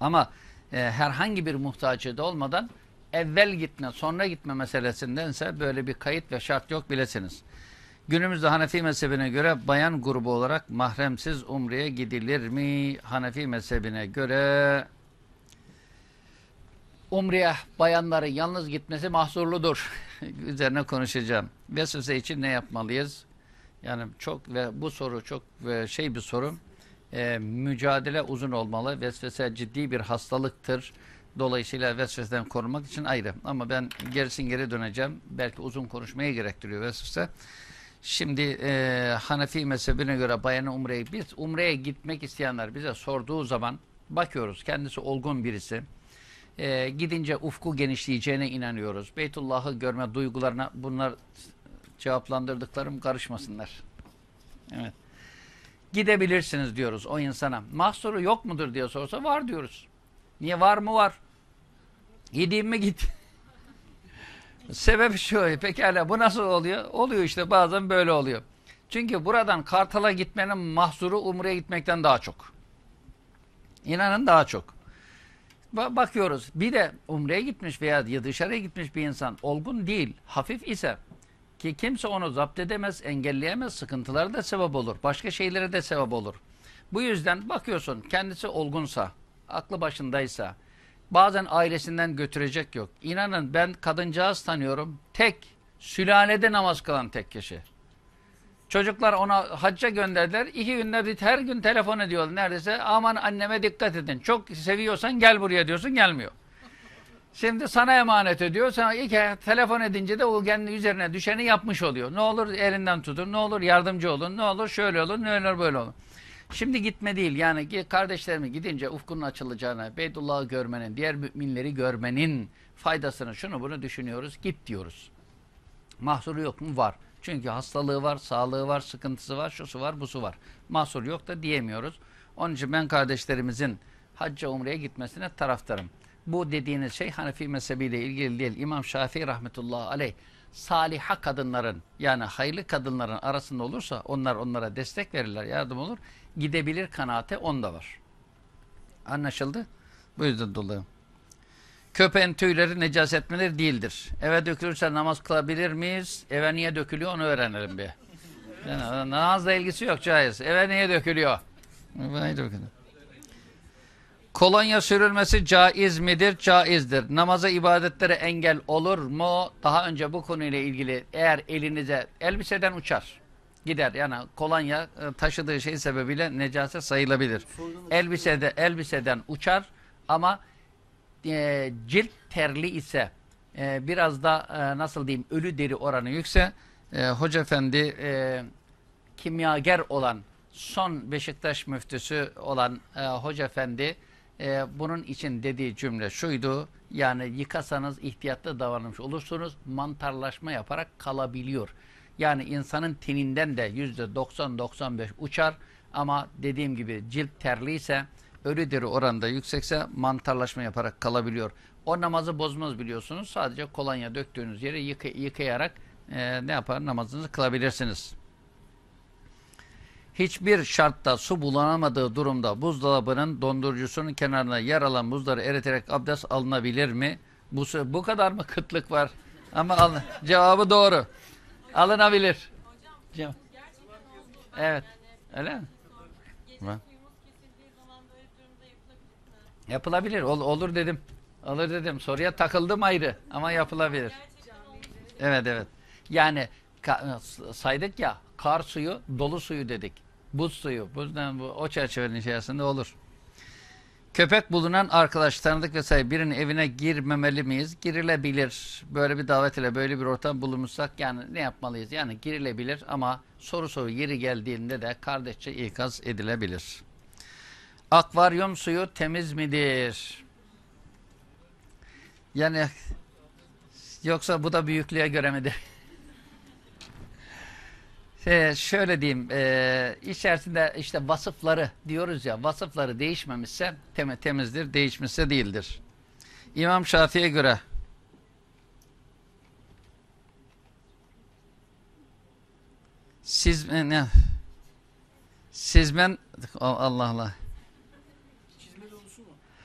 Ama e, herhangi bir muhtaciyeti olmadan evvel gitme, sonra gitme meselesindense böyle bir kayıt ve şart yok bilesiniz. Günümüzde Hanefi mezhebine göre bayan grubu olarak mahremsiz umreye gidilir mi? Hanefi mezhebine göre Umre'ye bayanların yalnız gitmesi mahsurludur. Üzerine konuşacağım. Vesvese için ne yapmalıyız? Yani çok ve bu soru çok şey bir soru. E, mücadele uzun olmalı. Vesvese ciddi bir hastalıktır. Dolayısıyla vesveseden korumak için ayrı. Ama ben gerisin geri döneceğim. Belki uzun konuşmaya gerektiriyor vesvese. Şimdi e, Hanefi mezhebine göre bayanı umreyi biz umreye gitmek isteyenler bize sorduğu zaman bakıyoruz kendisi olgun birisi. E, gidince ufku genişleyeceğine inanıyoruz. Beytullah'ı görme duygularına bunlar cevaplandırdıklarım karışmasınlar. Evet. Gidebilirsiniz diyoruz o insana. Mahsuru yok mudur diye sorsa var diyoruz. Niye var mı var? Gideyim mi git. Sebep şu. Pekala bu nasıl oluyor? Oluyor işte bazen böyle oluyor. Çünkü buradan Kartal'a gitmenin mahsuru Umre'ye gitmekten daha çok. İnanın daha çok. Ba bakıyoruz. Bir de Umre'ye gitmiş veya dışarıya gitmiş bir insan olgun değil, hafif ise ki kimse onu zapt edemez, engelleyemez, sıkıntıları da sebep olur. Başka şeylere de sebep olur. Bu yüzden bakıyorsun kendisi olgunsa, aklı başındaysa, bazen ailesinden götürecek yok. İnanın ben kadıncağız tanıyorum. Tek, sülalede namaz kılan tek kişi. Çocuklar ona hacca gönderdiler. İki günde her gün telefon ediyorlar neredeyse. Aman anneme dikkat edin. Çok seviyorsan gel buraya diyorsun gelmiyor. Şimdi sana emanet ediyor. Sana ilk telefon edince de o kendi üzerine düşeni yapmış oluyor. Ne olur elinden tutun, ne olur yardımcı olun, ne olur şöyle olur, ne olur böyle olur. Şimdi gitme değil yani kardeşlerimi gidince ufkunun açılacağına, Beytullah'ı görmenin, diğer müminleri görmenin faydasını şunu bunu düşünüyoruz. Git diyoruz. Mahsuru yok mu? Var. Çünkü hastalığı var, sağlığı var, sıkıntısı var, şusu var, busu var. Mahsur yok da diyemiyoruz. Onun için ben kardeşlerimizin hacca umreye gitmesine taraftarım. Bu dediğiniz şey Hanefi mezhebiyle ilgili değil. İmam Şafii rahmetullahi aleyh saliha kadınların yani hayırlı kadınların arasında olursa onlar onlara destek verirler, yardım olur. Gidebilir kanaate onda var. Anlaşıldı? Bu yüzden dolayı. Köpeğin tüyleri necaset midir? Değildir. Eve dökülürse namaz kılabilir miyiz? Eve niye dökülüyor onu öğrenelim bir. Yani, namazla ilgisi yok caiz. Eve niye dökülüyor? Eve dökülüyor. Kolonya sürülmesi caiz midir? Caizdir. Namaza ibadetlere engel olur mu? Daha önce bu konuyla ilgili eğer elinize elbiseden uçar gider. Yani kolonya e, taşıdığı şey sebebiyle necaset sayılabilir. Elbisede elbiseden uçar ama e, cilt terli ise e, biraz da e, nasıl diyeyim ölü deri oranı yükse e, Hoca Efendi e, kimyager olan son Beşiktaş müftüsü olan e, Hoca Efendi e, bunun için dediği cümle şuydu. Yani yıkasanız ihtiyatlı davranmış olursunuz. Mantarlaşma yaparak kalabiliyor. Yani insanın teninden de yüzde 90-95 uçar. Ama dediğim gibi cilt terliyse ölü deri oranda yüksekse mantarlaşma yaparak kalabiliyor. O namazı bozmaz biliyorsunuz. Sadece kolonya döktüğünüz yeri yıkay yıkayarak e, ne yapar? Namazınızı kılabilirsiniz hiçbir şartta su bulanamadığı durumda buzdolabının dondurucusunun kenarına yer alan buzları eriterek abdest alınabilir mi? Bu, bu kadar mı kıtlık var? Ama al, cevabı doğru. Alınabilir. Hocam, evet. Öyle mi? Yapılabilir. Ol, olur dedim. Olur dedim. Soruya takıldım ayrı. Ama yapılabilir. Evet evet. Yani saydık ya kar suyu, dolu suyu dedik. Buz suyu. Buzdan bu, o çerçevenin içerisinde olur. Köpek bulunan arkadaş, tanıdık vesaire birinin evine girmemeli miyiz? Girilebilir. Böyle bir davet ile böyle bir ortam bulunmuşsak yani ne yapmalıyız? Yani girilebilir ama soru soru yeri geldiğinde de kardeşçe ikaz edilebilir. Akvaryum suyu temiz midir? Yani yoksa bu da büyüklüğe göre midir? Ee, şöyle diyeyim, e, içerisinde işte vasıfları diyoruz ya, vasıfları değişmemişse tem temizdir, değişmişse değildir. İmam Şafii'ye göre siz ne? Sizmen Allah Allah.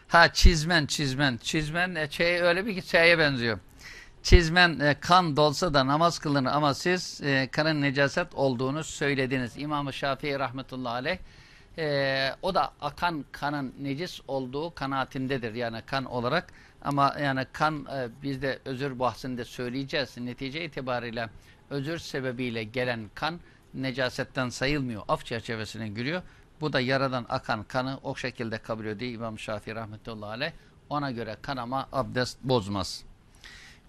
Ha çizmen, çizmen. Çizmen e, şey öyle bir şeye benziyor. Çizmen e, kan dolsa da namaz kılınır ama siz e, kanın necaset olduğunu söylediniz. İmam-ı Şafii rahmetullahi aleyh. E, o da akan kanın necis olduğu kanaatindedir. Yani kan olarak. Ama yani kan e, biz de özür bahsinde söyleyeceğiz. Netice itibariyle özür sebebiyle gelen kan necasetten sayılmıyor. Af çerçevesine giriyor bu da yaradan akan kanı o şekilde kabul ediyor İmam Şafii rahmetullahi aleyh ona göre kanama abdest bozmaz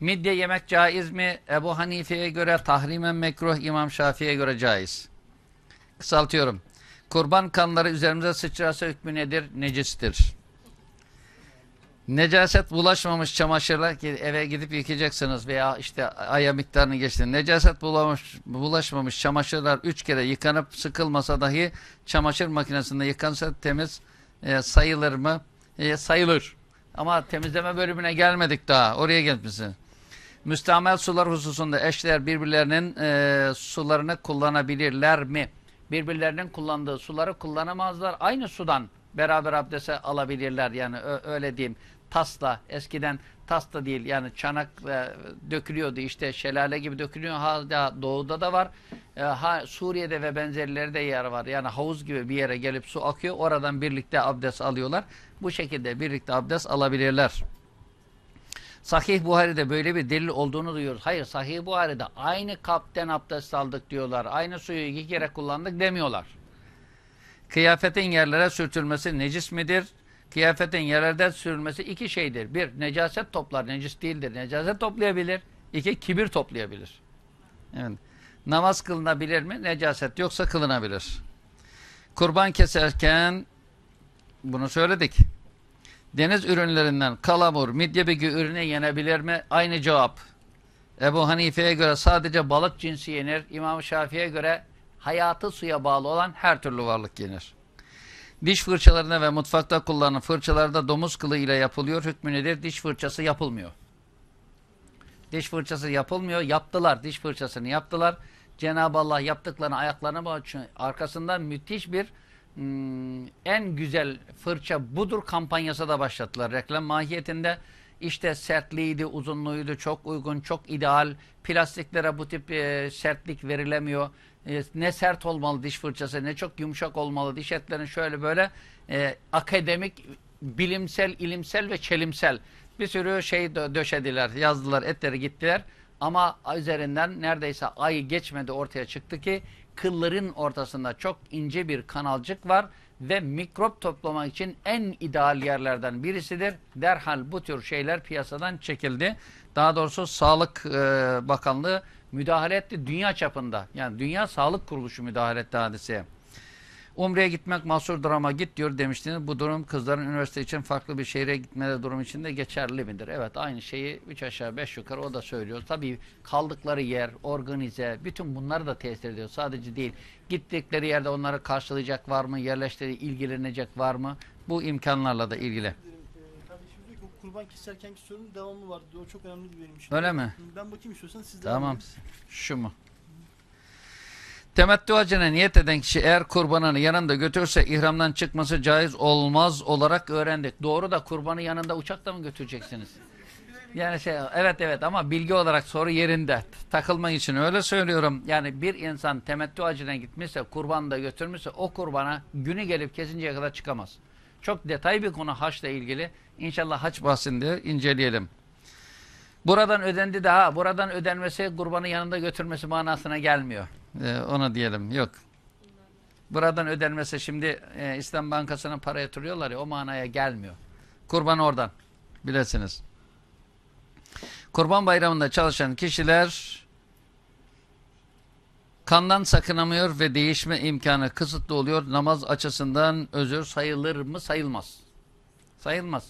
Midye yemek caiz mi? Ebu Hanife'ye göre tahrimen mekruh, İmam Şafii'ye göre caiz. Kısaltıyorum. Kurban kanları üzerimize sıçrarsa hükmü nedir? Necistir. Necaset bulaşmamış çamaşırla eve gidip yıkayacaksınız veya işte aya miktarını geçtin. Necaset bulamış, bulaşmamış çamaşırlar üç kere yıkanıp sıkılmasa dahi çamaşır makinesinde yıkansa temiz e, sayılır mı? E, sayılır. Ama temizleme bölümüne gelmedik daha. Oraya gelmişsin. Müstamel sular hususunda eşler birbirlerinin e, sularını kullanabilirler mi? Birbirlerinin kullandığı suları kullanamazlar. Aynı sudan beraber abdese alabilirler. Yani öyle diyeyim. Tasla eskiden tasla değil yani çanak dökülüyordu işte şelale gibi dökülüyor. Hala doğuda da var. E, ha, Suriye'de ve benzerleri de yer var. Yani havuz gibi bir yere gelip su akıyor. Oradan birlikte abdest alıyorlar. Bu şekilde birlikte abdest alabilirler. Sahih Buhari'de böyle bir delil olduğunu duyuyoruz. Hayır Sahih Buhari'de aynı kapten abdest aldık diyorlar. Aynı suyu iki kere kullandık demiyorlar. Kıyafetin yerlere sürtülmesi necis midir? Kıyafetin yerlerden sürülmesi iki şeydir. Bir, necaset toplar, necis değildir. Necaset toplayabilir. İki, kibir toplayabilir. Evet. Namaz kılınabilir mi? Necaset yoksa kılınabilir. Kurban keserken bunu söyledik. Deniz ürünlerinden kalamur, midye begi ürünü yenebilir mi? Aynı cevap. Ebu Hanife'ye göre sadece balık cinsi yenir. İmam Şafii'ye göre hayatı suya bağlı olan her türlü varlık yenir. Diş fırçalarında ve mutfakta kullanılan fırçalarda domuz kılı ile yapılıyor. Hükmü nedir? Diş fırçası yapılmıyor. Diş fırçası yapılmıyor. Yaptılar. Diş fırçasını yaptılar. Cenab-ı Allah yaptıklarını ayaklarına. Arkasından müthiş bir Hmm, en güzel fırça budur kampanyası da başlattılar. Reklam mahiyetinde işte sertliğiydi, uzunluğuydu, çok uygun, çok ideal. Plastiklere bu tip e, sertlik verilemiyor. E, ne sert olmalı diş fırçası, ne çok yumuşak olmalı. Diş etlerin şöyle böyle e, akademik, bilimsel, ilimsel ve çelimsel bir sürü şey döşediler, yazdılar, etleri gittiler. Ama üzerinden neredeyse ay geçmedi ortaya çıktı ki kılların ortasında çok ince bir kanalcık var ve mikrop toplamak için en ideal yerlerden birisidir. Derhal bu tür şeyler piyasadan çekildi. Daha doğrusu Sağlık e, Bakanlığı müdahale etti dünya çapında. Yani Dünya Sağlık Kuruluşu müdahale etti hadiseye. Umre'ye gitmek mahsurdur ama git diyor demiştiniz. Bu durum kızların üniversite için farklı bir şehre gitmeleri durum için de geçerli midir? Evet aynı şeyi 3 aşağı 5 yukarı o da söylüyor. Tabii kaldıkları yer, organize, bütün bunları da tesir ediyor. Sadece değil. Gittikleri yerde onları karşılayacak var mı? Yerleştiği ilgilenecek var mı? Bu imkanlarla da ilgili. Kurban keserken sorunun devamı vardı. O çok önemli benim için. Öyle mi? Ben bakayım istiyorsan siz Tamam. Şu mu? Temettü hacına niyet eden kişi eğer kurbanını yanında götürse ihramdan çıkması caiz olmaz olarak öğrendik. Doğru da kurbanı yanında uçakta mı götüreceksiniz? Yani şey evet evet ama bilgi olarak soru yerinde. Takılmak için öyle söylüyorum. Yani bir insan temettü hacına gitmişse kurbanı da götürmüşse o kurbana günü gelip kesinceye kadar çıkamaz. Çok detay bir konu haçla ilgili. İnşallah haç bahsinde inceleyelim. Buradan ödendi daha. Buradan ödenmesi kurbanı yanında götürmesi manasına gelmiyor. Ee, ona diyelim. Yok. Buradan ödenmesi şimdi e, İslam Bankası'na para yatırıyorlar ya o manaya gelmiyor. Kurban oradan. Bilesiniz. Kurban bayramında çalışan kişiler kandan sakınamıyor ve değişme imkanı kısıtlı oluyor. Namaz açısından özür sayılır mı? Sayılmaz. Sayılmaz.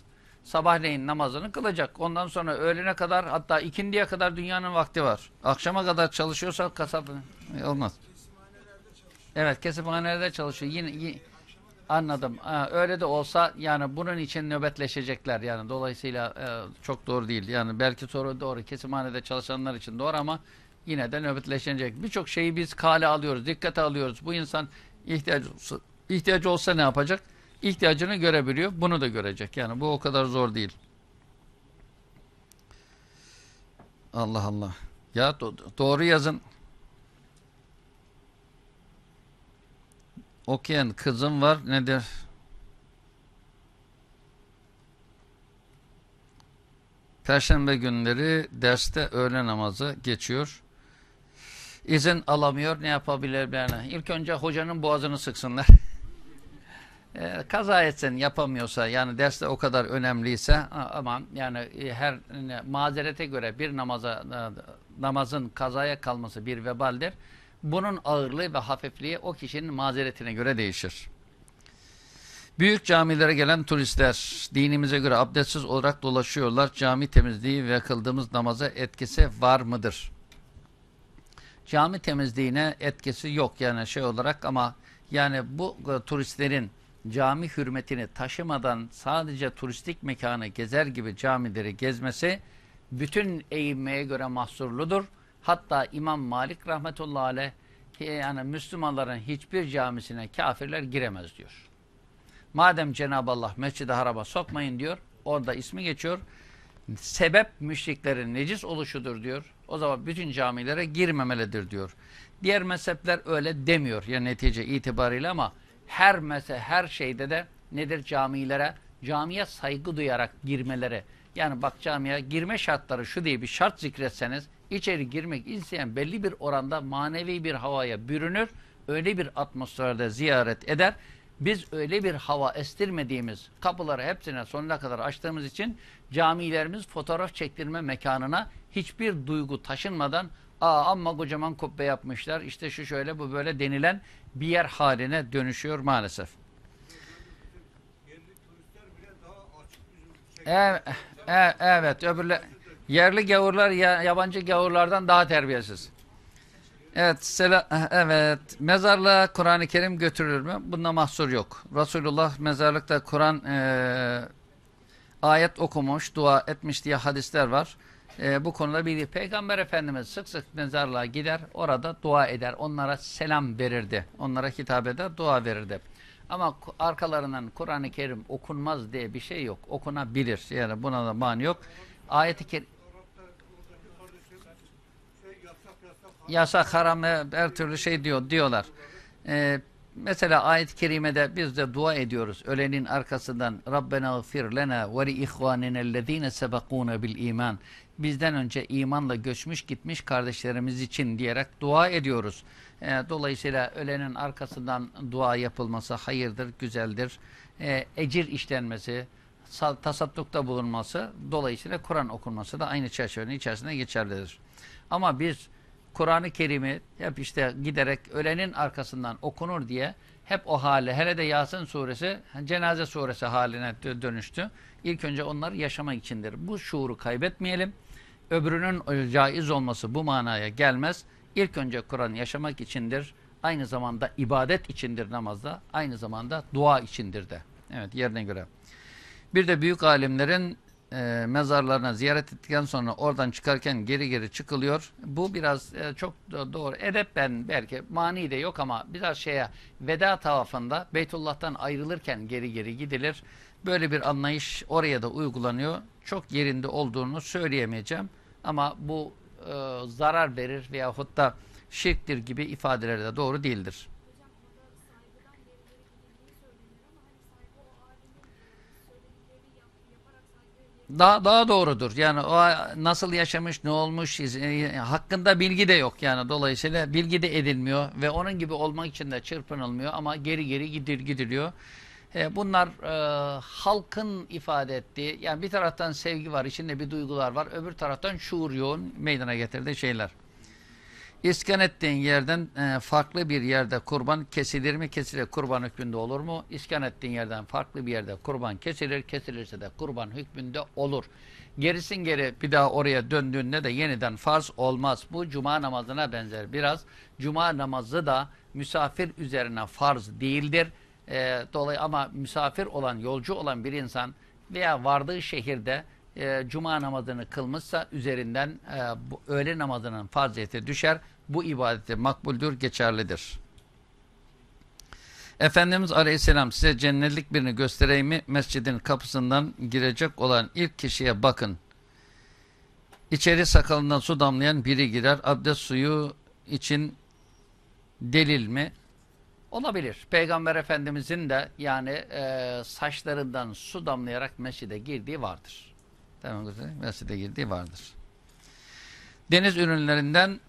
Sabahleyin namazını kılacak. Ondan sonra öğlene kadar hatta ikindiye kadar dünyanın vakti var. Akşama kadar çalışıyorsa kasap e, olmaz. Evet kesimhanelerde çalışıyor. Yine, yine anladım. Ha, öyle de olsa yani bunun için nöbetleşecekler yani dolayısıyla e, çok doğru değil. Yani belki soru doğru kesimhanede çalışanlar için doğru ama yine de nöbetleşecek. Birçok şeyi biz kale alıyoruz, dikkate alıyoruz. Bu insan ihtiyacı olsa, ihtiyacı olsa ne yapacak? İhtiyacını görebiliyor. Bunu da görecek. Yani bu o kadar zor değil. Allah Allah. Ya do doğru yazın. Okuyan kızım var. Nedir? Perşembe günleri derste öğle namazı geçiyor. İzin alamıyor. Ne yapabilir yani? İlk önce hocanın boğazını sıksınlar. E, kaza etsen yapamıyorsa yani derste o kadar önemliyse a- ama yani e, her mazerete göre bir namaza e, namazın kazaya kalması bir vebaldir. Bunun ağırlığı ve hafifliği o kişinin mazeretine göre değişir. Büyük camilere gelen turistler dinimize göre abdestsiz olarak dolaşıyorlar. Cami temizliği ve kıldığımız namaza etkisi var mıdır? Cami temizliğine etkisi yok yani şey olarak ama yani bu e, turistlerin cami hürmetini taşımadan sadece turistik mekanı gezer gibi camileri gezmesi bütün eğinmeye göre mahsurludur. Hatta İmam Malik rahmetullahi aleyh yani Müslümanların hiçbir camisine kafirler giremez diyor. Madem Cenab-ı Allah Mescid-i Haram'a sokmayın diyor. Orada ismi geçiyor. Sebep müşriklerin necis oluşudur diyor. O zaman bütün camilere girmemelidir diyor. Diğer mezhepler öyle demiyor yani netice itibariyle ama her mezhe, her şeyde de nedir camilere? Camiye saygı duyarak girmeleri. Yani bak camiye girme şartları şu diye bir şart zikretseniz içeri girmek isteyen belli bir oranda manevi bir havaya bürünür. Öyle bir atmosferde ziyaret eder. Biz öyle bir hava estirmediğimiz kapıları hepsine sonuna kadar açtığımız için camilerimiz fotoğraf çektirme mekanına hiçbir duygu taşınmadan aa amma kocaman kubbe yapmışlar işte şu şöyle bu böyle denilen bir yer haline dönüşüyor maalesef. Yüzlü şey. Evet, öbürle yerli gavurlar ya, yabancı gavurlardan daha terbiyesiz. Evet, sela, evet. Mezarlığa Kur'an-ı Kerim götürülür mü? Bunda mahsur yok. Resulullah mezarlıkta Kur'an e, ayet okumuş, dua etmiş diye hadisler var. E, bu konuda bir Peygamber Efendimiz sık sık mezarlığa gider, orada dua eder. Onlara selam verirdi. Onlara hitap eder, dua verirdi. Ama arkalarından Kur'an-ı Kerim okunmaz diye bir şey yok. Okunabilir. Yani buna da mani yok. Ayet-i Kerim yasak haram her türlü şey diyor diyorlar. Ee, mesela ayet-i kerimede biz de dua ediyoruz. Ölenin arkasından Rabbena gfir lena ve li ihvaninellezine sebekuna bil iman. Bizden önce imanla göçmüş gitmiş kardeşlerimiz için diyerek dua ediyoruz. Ee, dolayısıyla ölenin arkasından dua yapılması hayırdır, güzeldir. Ee, ecir işlenmesi, sa- tasaddukta bulunması, dolayısıyla Kur'an okunması da aynı çerçevenin içerisinde geçerlidir. Ama biz Kur'an-ı Kerim'i hep işte giderek ölenin arkasından okunur diye hep o hale, hele de Yasin suresi cenaze suresi haline dö- dönüştü. İlk önce onları yaşamak içindir. Bu şuuru kaybetmeyelim. Öbürünün caiz olması bu manaya gelmez. İlk önce Kur'an yaşamak içindir. Aynı zamanda ibadet içindir namazda. Aynı zamanda dua içindir de. Evet yerine göre. Bir de büyük alimlerin e, mezarlarına ziyaret ettikten sonra oradan çıkarken geri geri çıkılıyor. Bu biraz e, çok do- doğru. Edepten belki mani de yok ama biraz şeye veda tavafında Beytullah'tan ayrılırken geri geri gidilir. Böyle bir anlayış oraya da uygulanıyor. Çok yerinde olduğunu söyleyemeyeceğim. Ama bu e, zarar verir veyahut da şirktir gibi ifadeleri de doğru değildir. Daha daha doğrudur. Yani o nasıl yaşamış, ne olmuş e, hakkında bilgi de yok. Yani dolayısıyla bilgi de edilmiyor ve onun gibi olmak için de çırpınılmıyor ama geri geri gidil gidiliyor. E, bunlar e, halkın ifade ettiği, yani bir taraftan sevgi var, içinde bir duygular var, öbür taraftan şuur yoğun meydana getirdiği şeyler. İskan ettiğin yerden e, farklı bir yerde kurban kesilir mi? Kesilir. Kurban hükmünde olur mu? İskan ettiğin yerden farklı bir yerde kurban kesilir. Kesilirse de kurban hükmünde olur. Gerisin geri bir daha oraya döndüğünde de yeniden farz olmaz. Bu cuma namazına benzer biraz. Cuma namazı da misafir üzerine farz değildir. E, dolayı ama misafir olan, yolcu olan bir insan veya vardığı şehirde e, cuma namazını kılmışsa üzerinden e, bu öğle namazının farziyeti düşer. Bu ibadeti makbuldür, geçerlidir. Efendimiz Aleyhisselam size cennetlik birini göstereyim mi? Mescidin kapısından girecek olan ilk kişiye bakın. İçeri sakalından su damlayan biri girer. Abdest suyu için delil mi? Olabilir. Peygamber Efendimizin de yani e, saçlarından su damlayarak mescide girdiği vardır. Tamam güzel. Mescide girdiği vardır. Deniz ürünlerinden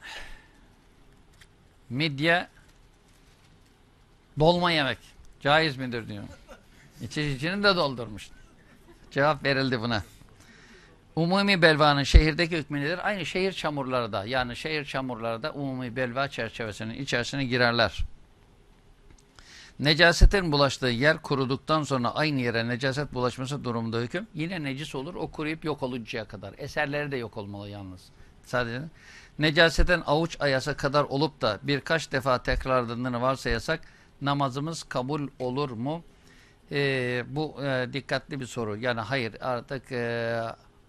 midye dolma yemek. Caiz midir diyor. İçiş içini de doldurmuş. Cevap verildi buna. Umumi belvanın şehirdeki hükmü nedir? Aynı şehir çamurları da yani şehir çamurları da umumi belva çerçevesinin içerisine girerler. Necasetin bulaştığı yer kuruduktan sonra aynı yere necaset bulaşması durumunda hüküm yine necis olur o kuruyup yok oluncaya kadar. Eserleri de yok olmalı yalnız. Sadece necasetin avuç ayası kadar olup da birkaç defa tekrarlandığını varsayasak namazımız kabul olur mu? Ee, bu e, dikkatli bir soru. Yani hayır artık e,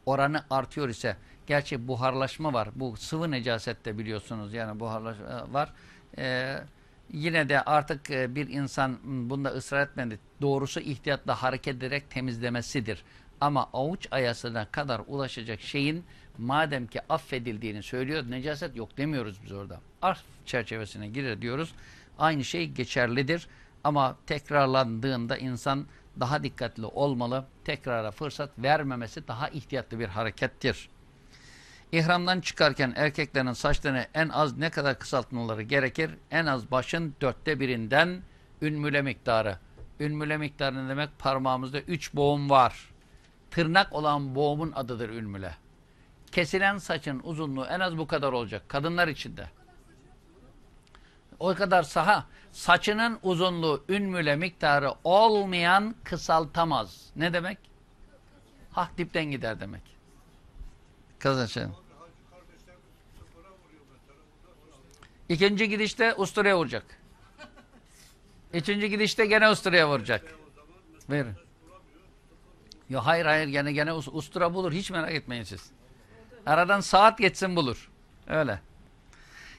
oranı artıyor ise gerçi buharlaşma var. Bu sıvı necasette biliyorsunuz yani buharlaşma var. Ee, yine de artık e, bir insan bunda ısrar etmedi. Doğrusu ihtiyatla hareket ederek temizlemesidir. Ama avuç ayasına kadar ulaşacak şeyin madem ki affedildiğini söylüyor, necaset yok demiyoruz biz orada. Arf çerçevesine girer diyoruz. Aynı şey geçerlidir. Ama tekrarlandığında insan daha dikkatli olmalı. Tekrara fırsat vermemesi daha ihtiyatlı bir harekettir. İhramdan çıkarken erkeklerin saçlarını en az ne kadar kısaltmaları gerekir? En az başın dörtte birinden ünmüle miktarı. Ünmüle miktarı ne demek? Parmağımızda üç boğum var. Tırnak olan boğumun adıdır ünmüle. Kesilen saçın uzunluğu en az bu kadar olacak. Kadınlar için de. O kadar saha. Saçının uzunluğu ünmüle miktarı olmayan kısaltamaz. Ne demek? Hah dipten gider demek. Kazançın. Hacı kardeşlerimiz sıfıra vuruyor mesela. Ondan sonra İkinci gidişte usturaya vuracak. Üçüncü gidişte gene usturaya vuracak. Verin. Yo hayır hayır gene gene us- ustura bulur. Hiç merak etmeyin siz. Aradan saat geçsin bulur. Öyle.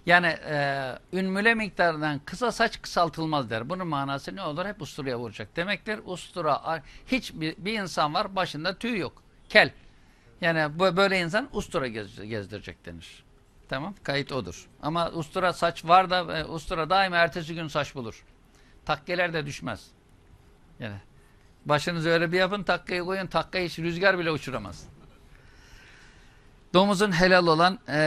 Yani e, ünmüle miktarından kısa saç kısaltılmaz der. Bunun manası ne olur? Hep usturaya vuracak. Demektir ustura hiç bir, bir insan var başında tüy yok. Kel. Yani böyle insan ustura gez- gezdirecek denir. Tamam kayıt odur. Ama ustura saç var da e, ustura daima ertesi gün saç bulur. Takkeler de düşmez. Yani başınızı öyle bir yapın takkayı koyun takkayı hiç rüzgar bile uçuramaz. Domuzun helal olan e,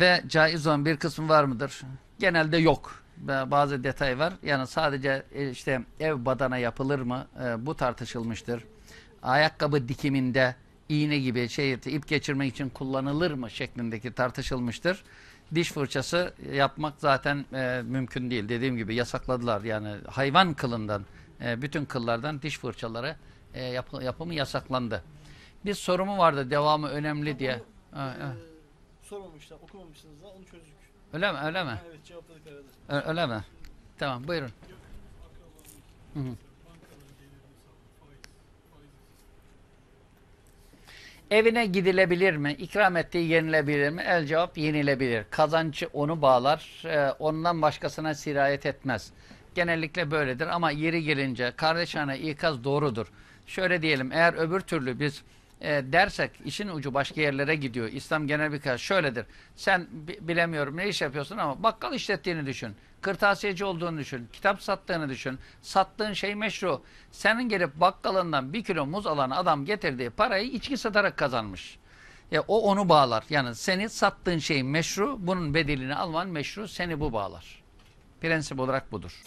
ve caiz olan bir kısmı var mıdır? Genelde yok. Ba- Bazı detay var. Yani sadece e, işte ev badana yapılır mı? E, bu tartışılmıştır. Ayakkabı dikiminde iğne gibi şey ip geçirmek için kullanılır mı şeklindeki tartışılmıştır. Diş fırçası yapmak zaten e, mümkün değil. Dediğim gibi yasakladılar. Yani hayvan kılından e, bütün kıllardan diş fırçaları e, yapı- yapımı yasaklandı. Bir sorumu vardı devamı önemli diye. Ha, ha. Ee, sormamışlar, okumamışsınız da onu çözdük. Öyle mi? Öyle mi? Ha, evet cevapladık arada. Öyle mi? Tamam buyurun. Hı hı. Evine gidilebilir mi? İkram ettiği yenilebilir mi? El cevap yenilebilir. Kazancı onu bağlar. e, ondan başkasına sirayet etmez. Genellikle böyledir ama yeri gelince kardeşane ikaz doğrudur. Şöyle diyelim eğer öbür türlü biz e, dersek işin ucu başka yerlere gidiyor. İslam genel bir karar şöyledir. Sen bi- bilemiyorum ne iş yapıyorsun ama bakkal işlettiğini düşün. Kırtasiyeci olduğunu düşün. Kitap sattığını düşün. Sattığın şey meşru. Senin gelip bakkalından bir kilo muz alan adam getirdiği parayı içki satarak kazanmış. Ya o onu bağlar. Yani seni sattığın şey meşru, bunun bedelini alman meşru, seni bu bağlar. Prensip olarak budur.